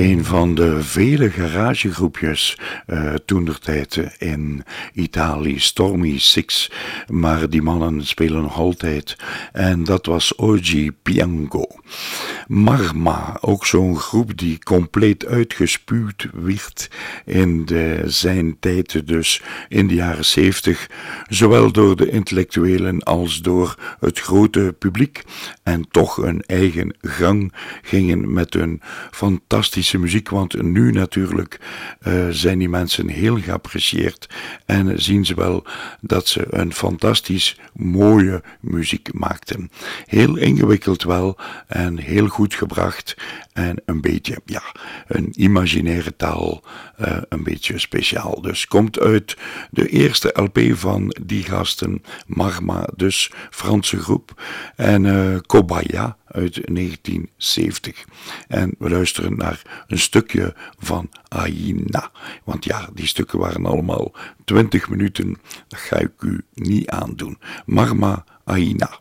Een van de vele garagegroepjes uh, toen der tijd in Italië, Stormy Six. Maar die mannen spelen nog altijd. En dat was Oggi Piango. Marma, ook zo'n groep die compleet uitgespuwd werd in zijn tijd, dus in de jaren zeventig. Zowel door de intellectuelen als door het grote publiek. En toch een eigen gang gingen met hun fantastische muziek, want nu natuurlijk uh, zijn die mensen heel geapprecieerd en zien ze wel dat ze een fantastisch mooie muziek maakten. Heel ingewikkeld wel en heel goed gebracht en een beetje, ja, een imaginaire taal, eh, een beetje speciaal. Dus komt uit de eerste LP van die gasten, Marma, dus Franse groep, en eh, Kobaya uit 1970. En we luisteren naar een stukje van Aina. Want ja, die stukken waren allemaal 20 minuten. Dat ga ik u niet aandoen. Marma Aina.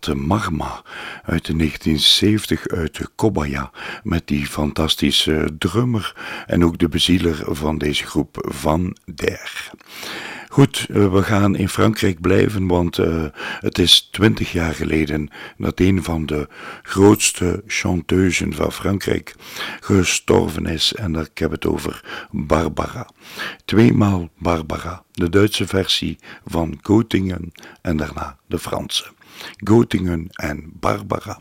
De Magma uit de 1970 uit de Kobaya met die fantastische drummer en ook de bezieler van deze groep Van Der. Goed, eh, we gaan in Frankrijk blijven, want uh, het is twintig jaar geleden dat een van de grootste chanteusen van Frankrijk gestorven is. En ik heb het over Barbara. Tweemaal Barbara, de Duitse versie van Göttingen en daarna de Franse. Göttingen en Barbara.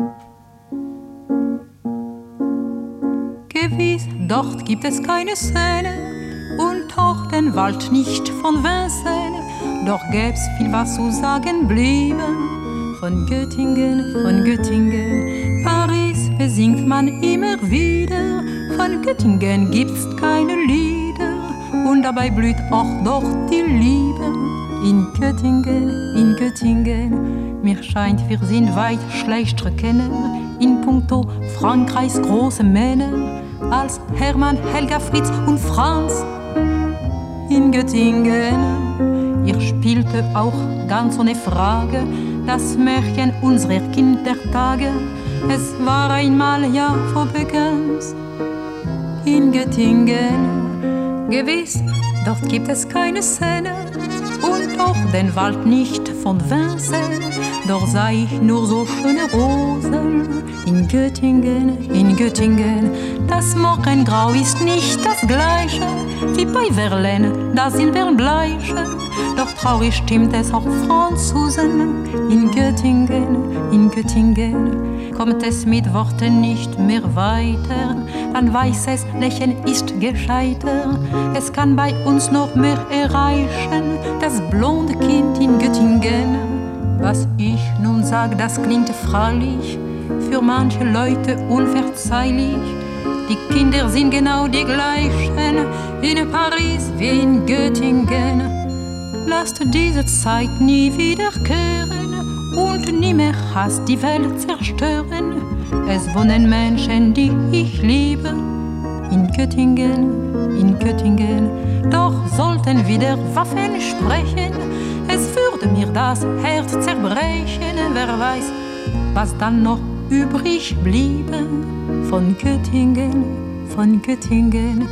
Gewiss, dort gibt es keine Szene und auch den Wald nicht von Vincennes. Doch gäb's viel was zu sagen blieben. Von Göttingen, von Göttingen, Paris besingt man immer wieder. Von Göttingen gibt's keine Lieder und dabei blüht auch doch die Liebe. In Göttingen, in Göttingen, mir scheint, wir sind weit schlechter Kenner in puncto Frankreichs große Männer als Hermann, Helga, Fritz und Franz in Göttingen. Ihr spielte auch ganz ohne Frage das Märchen unserer Kindertage. Es war einmal ja vorbekannt in Göttingen. Gewiss, dort gibt es keine Szene und auch den Wald nicht von Vincennes. Doch sah ich nur so schöne Rosen in Göttingen, in Göttingen. Das Morgengrau ist nicht das gleiche wie bei Verlaine, da sind wir bleiche. Doch traurig stimmt es auch Franzosen in Göttingen, in Göttingen. Kommt es mit Worten nicht mehr weiter, dann weiß es, Lächeln ist gescheiter. Es kann bei uns noch mehr erreichen, das blonde Kind in Göttingen. Was ich nun sag, das klingt freilich für manche Leute unverzeihlich. Die Kinder sind genau die gleichen in Paris wie in Göttingen. Lasst diese Zeit nie wiederkehren und nie mehr Hass die Welt zerstören. Es wohnen Menschen, die ich liebe in Göttingen, in Göttingen. Sollten wieder Waffen sprechen es würde mir das Herz zerbrechen, wer weiß, was dann noch übrig bliebe von Göttingen, von Göttingen.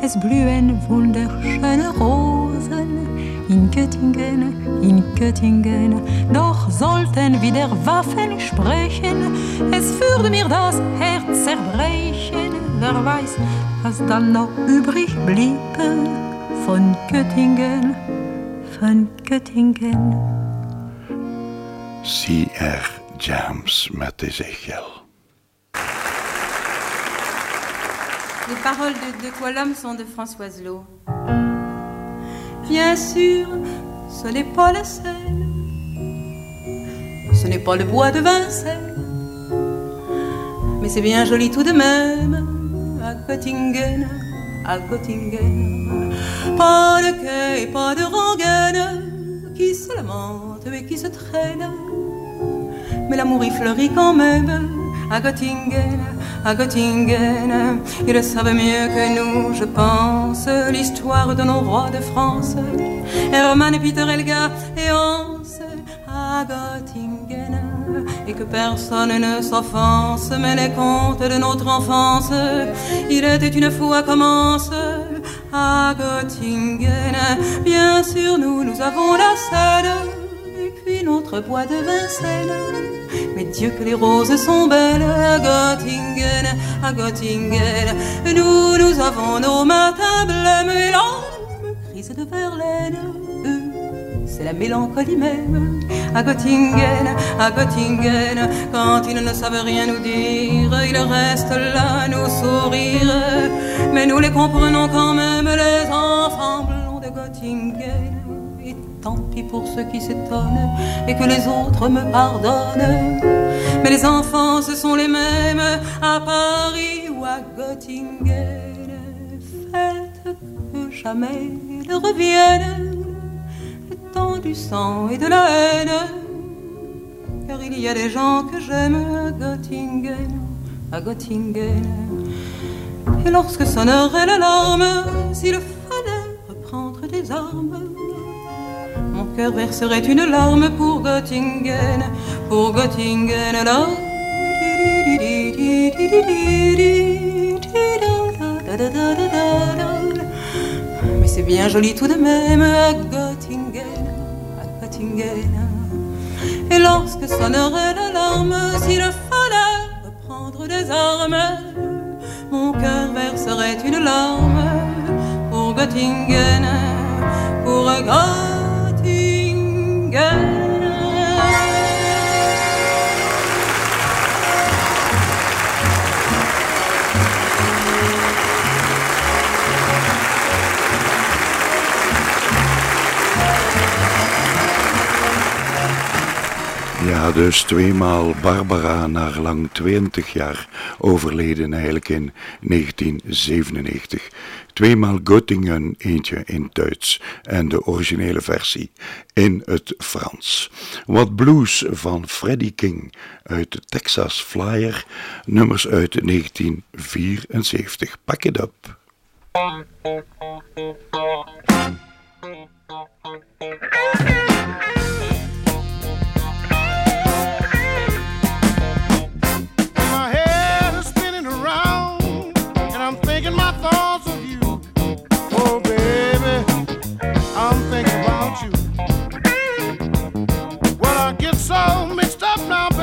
Es blühen wunderschöne Rosen in Göttingen, in Göttingen. Doch sollten wieder Waffen sprechen, es würde mir das Herz zerbrechen. Wer weiß, was dann noch übrig bliebe von Göttingen, von Göttingen. C.R. James met Ezekiel. Les paroles de De l'homme sont de Françoise Lowe. Bien sûr, ce n'est pas la Seine, ce n'est pas le bois de Vincennes, mais c'est bien joli tout de même à Göttingen, à Göttingen. Pas de quai et pas de rengaine qui se lamentent et qui se traînent, mais l'amour y fleurit quand même à Göttingen, à Göttingen. Ils savent mieux que nous, je pense, l'histoire de nos rois de France. Hermann, Peter, Helga et Hans à Göttingen. Et que personne ne s'offense, mais les contes de notre enfance. Il était une fois commence à Göttingen. Bien sûr, nous, nous avons la Seine, et puis notre bois de Vincennes. Mais Dieu que les roses sont belles à Göttingen, à Göttingen. Nous, nous avons nos matins blêmes et l'âme de Verlaine. C'est la mélancolie même à Göttingen, à Göttingen. Quand ils ne savent rien nous dire, ils restent là nous sourire. Mais nous les comprenons quand même, les enfants blonds de Göttingen. Tant pis pour ceux qui s'étonnent et que les autres me pardonnent. Mais les enfants, ce sont les mêmes à Paris ou à Göttingen. Faites que jamais ne revienne le temps du sang et de la haine. Car il y a des gens que j'aime à Göttingen, à Göttingen. Et lorsque sonnerait l'alarme, s'il fallait reprendre des armes, cœur verserait une larme pour Göttingen, pour Göttingen. La... Mais c'est bien joli tout de même à Göttingen, à Göttingen. Et lorsque sonnerait l'alarme, s'il fallait prendre des armes, mon cœur verserait une larme pour Göttingen, pour Göttingen. Yeah. Ja, dus tweemaal Barbara, naar lang 20 jaar overleden eigenlijk in 1997. Tweemaal Göttingen, eentje in Duits en de originele versie in het Frans. Wat blues van Freddie King uit de Texas Flyer, nummers uit 1974. Pak het up. so mixed up now.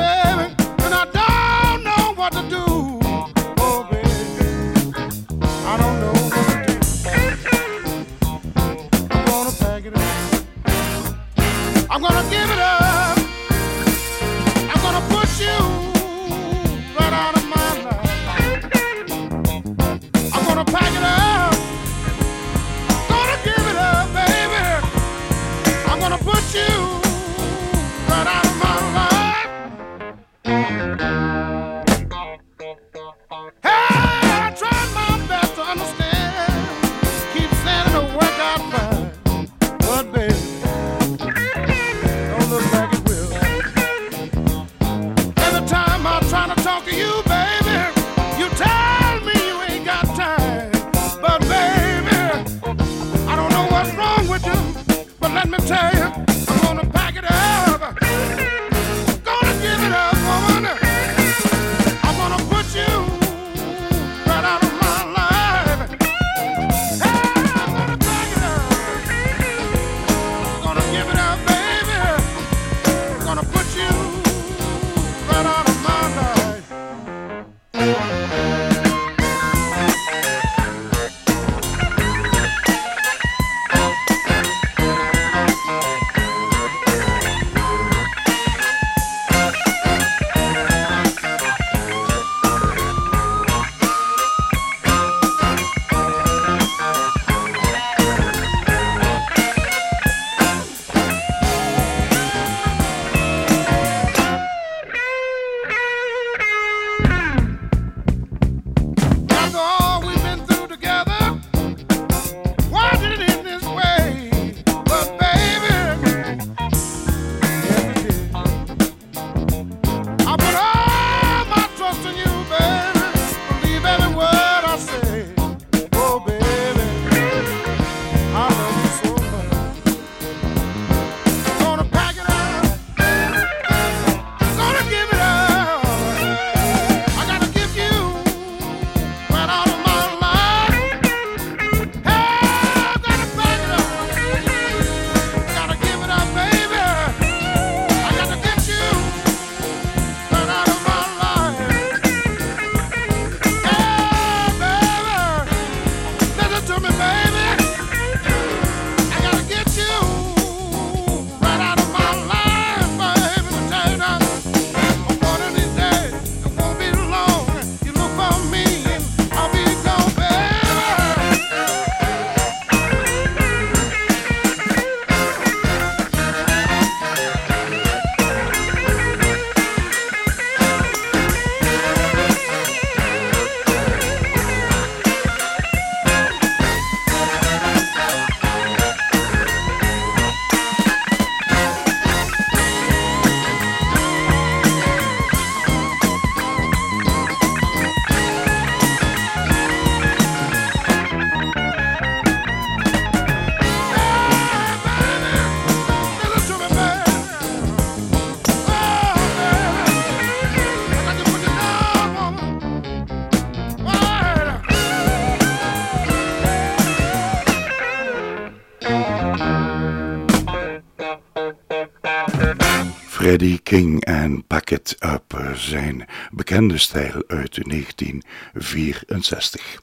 King en Pack It Up zijn bekende stijl uit 1964.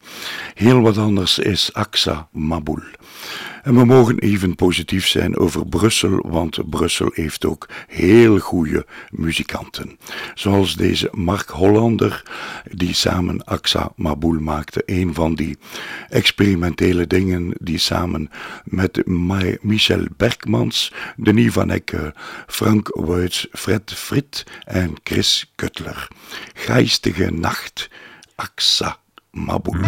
Heel wat anders is Aksa Mabul. En we mogen even positief zijn over Brussel, want Brussel heeft ook heel goede muzikanten. Zoals deze Mark Hollander, die samen Aksa Mabul maakte. Een van die experimentele dingen die samen met Michel Bergmans, Denis van Ecke, Frank Wuits, Fred Frit en Chris Kutler. Geistige nacht, Aksa Mabul.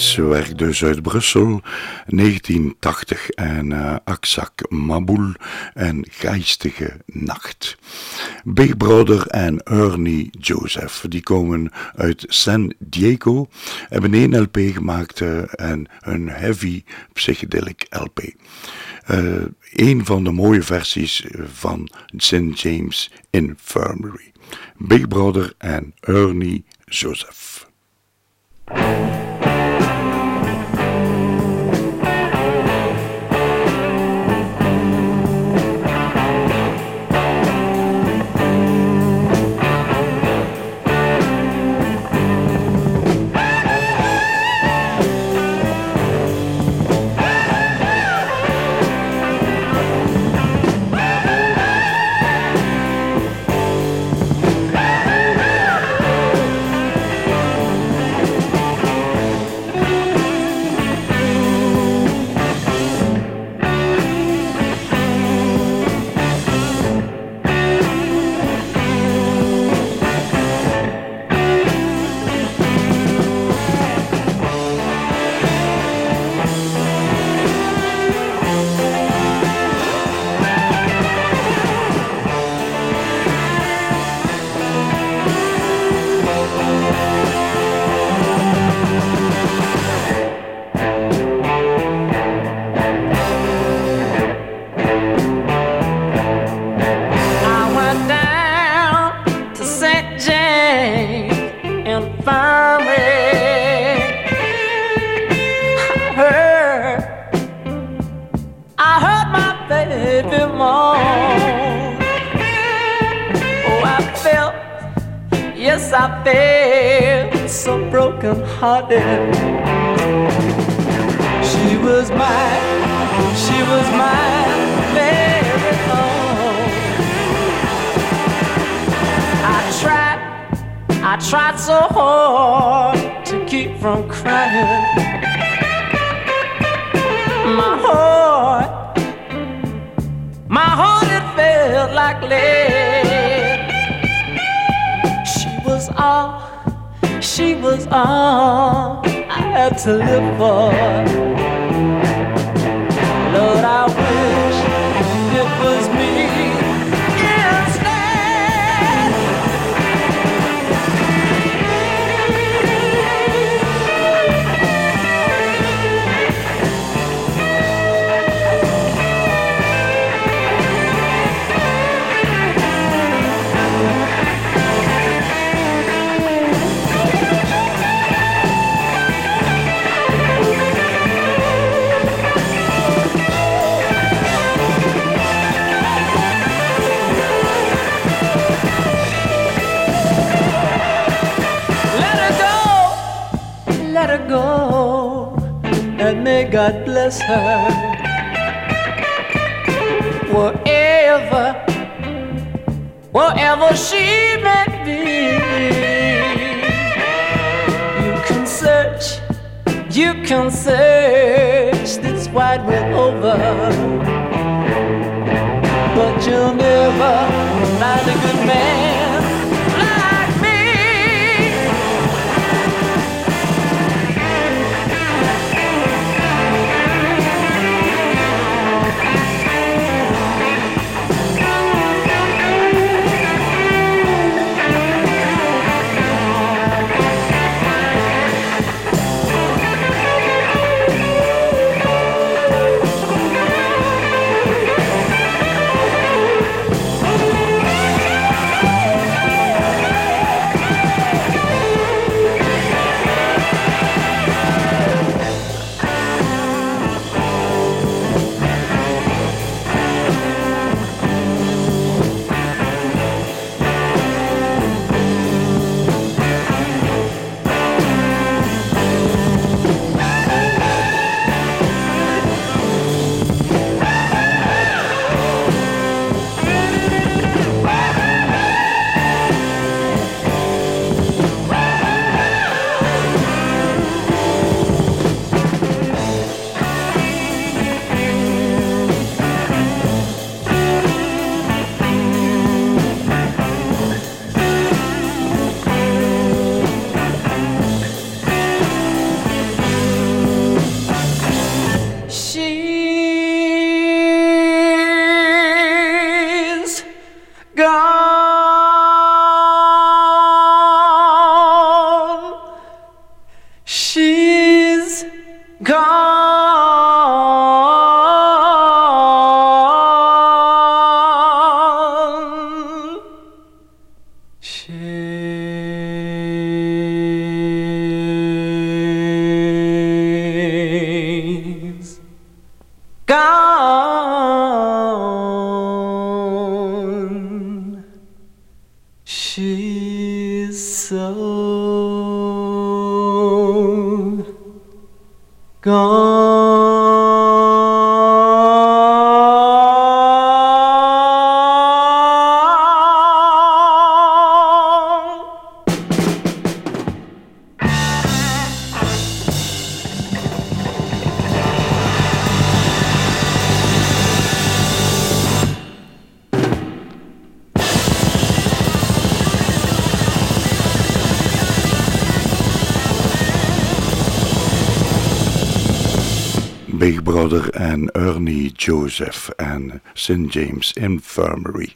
Ze werk dus uit Brussel, 1980 en uh, Aksak Maboul en Geistige Nacht. Big Brother en Ernie Joseph, die komen uit San Diego, hebben een LP gemaakt eh, en een heavy psychedelic LP. Uh, eh, een van de mooie versies van St. James Infirmary. Big Brother en Ernie Joseph. Joseph en St. James Infirmary.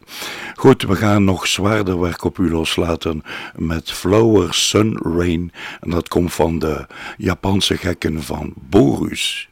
Goed, we gaan nog zwaarder werk op u loslaten met Flower Sun Rain. En dat komt van de Japanse gekken van Borus.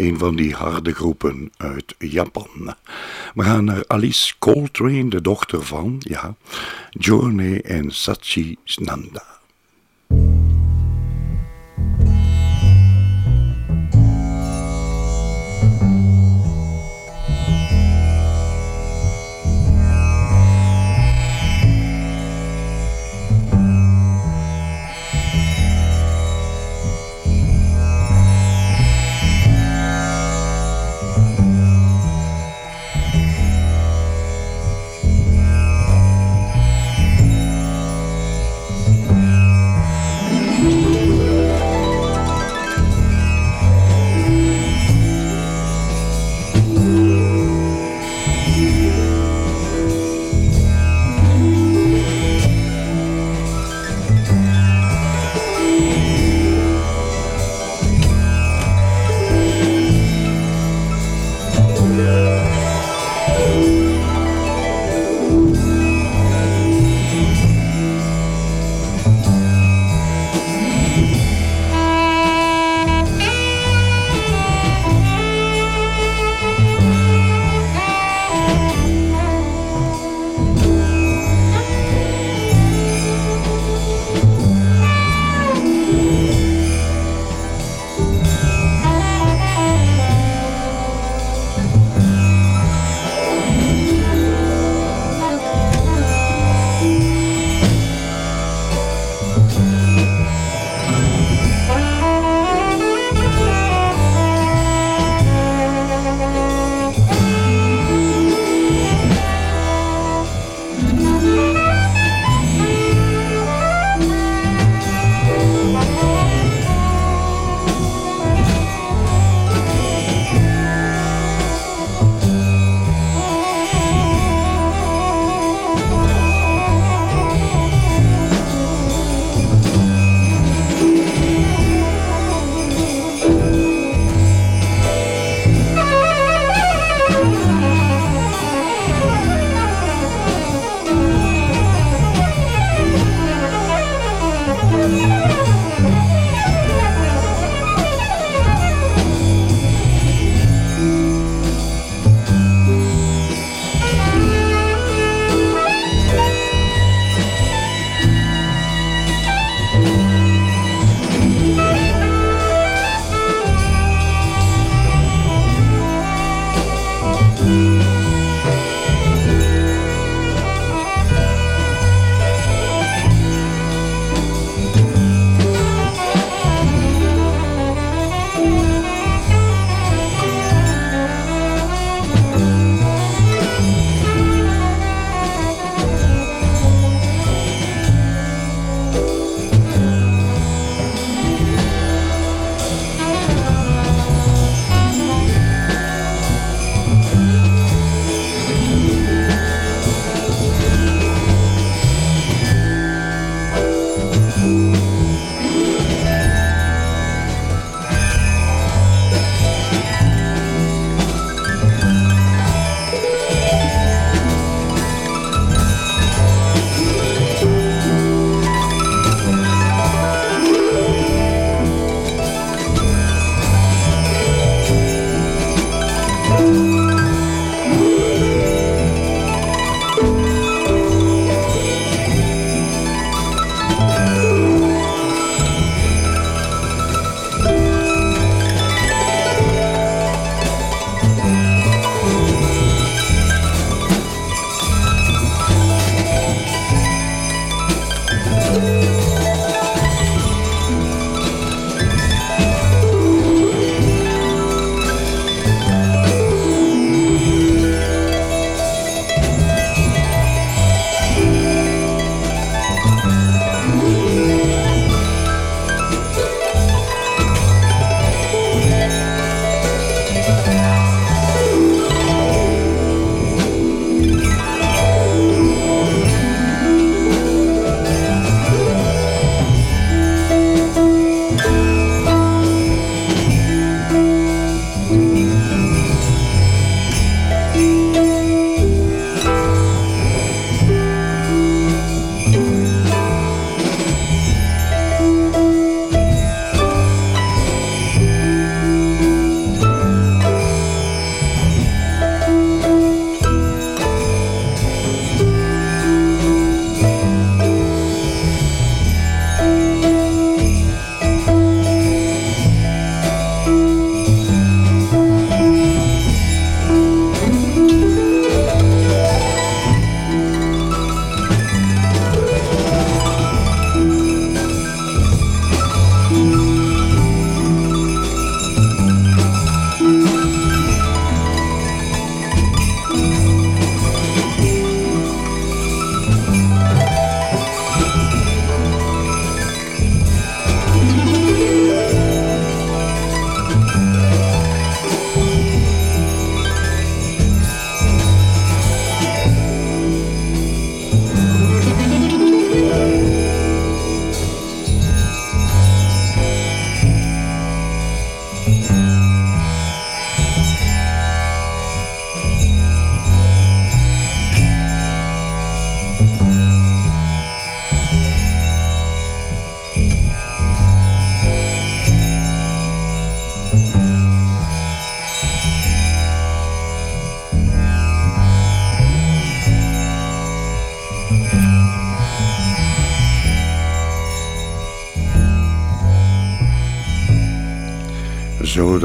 Een van die harde groepen uit Japan. We gaan naar Alice Coltrane, de dochter van, ja, Journey en Sachi Nanda.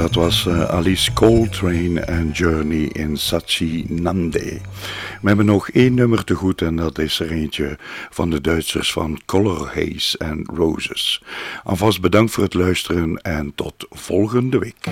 Dat was uh, Alice Coltrane en Journey in Sachi Nande. We hebben nog één nummer te goed en dat is er eentje van de Duitsers van Color Haze and Roses. Alvast bedankt voor het luisteren en tot volgende week.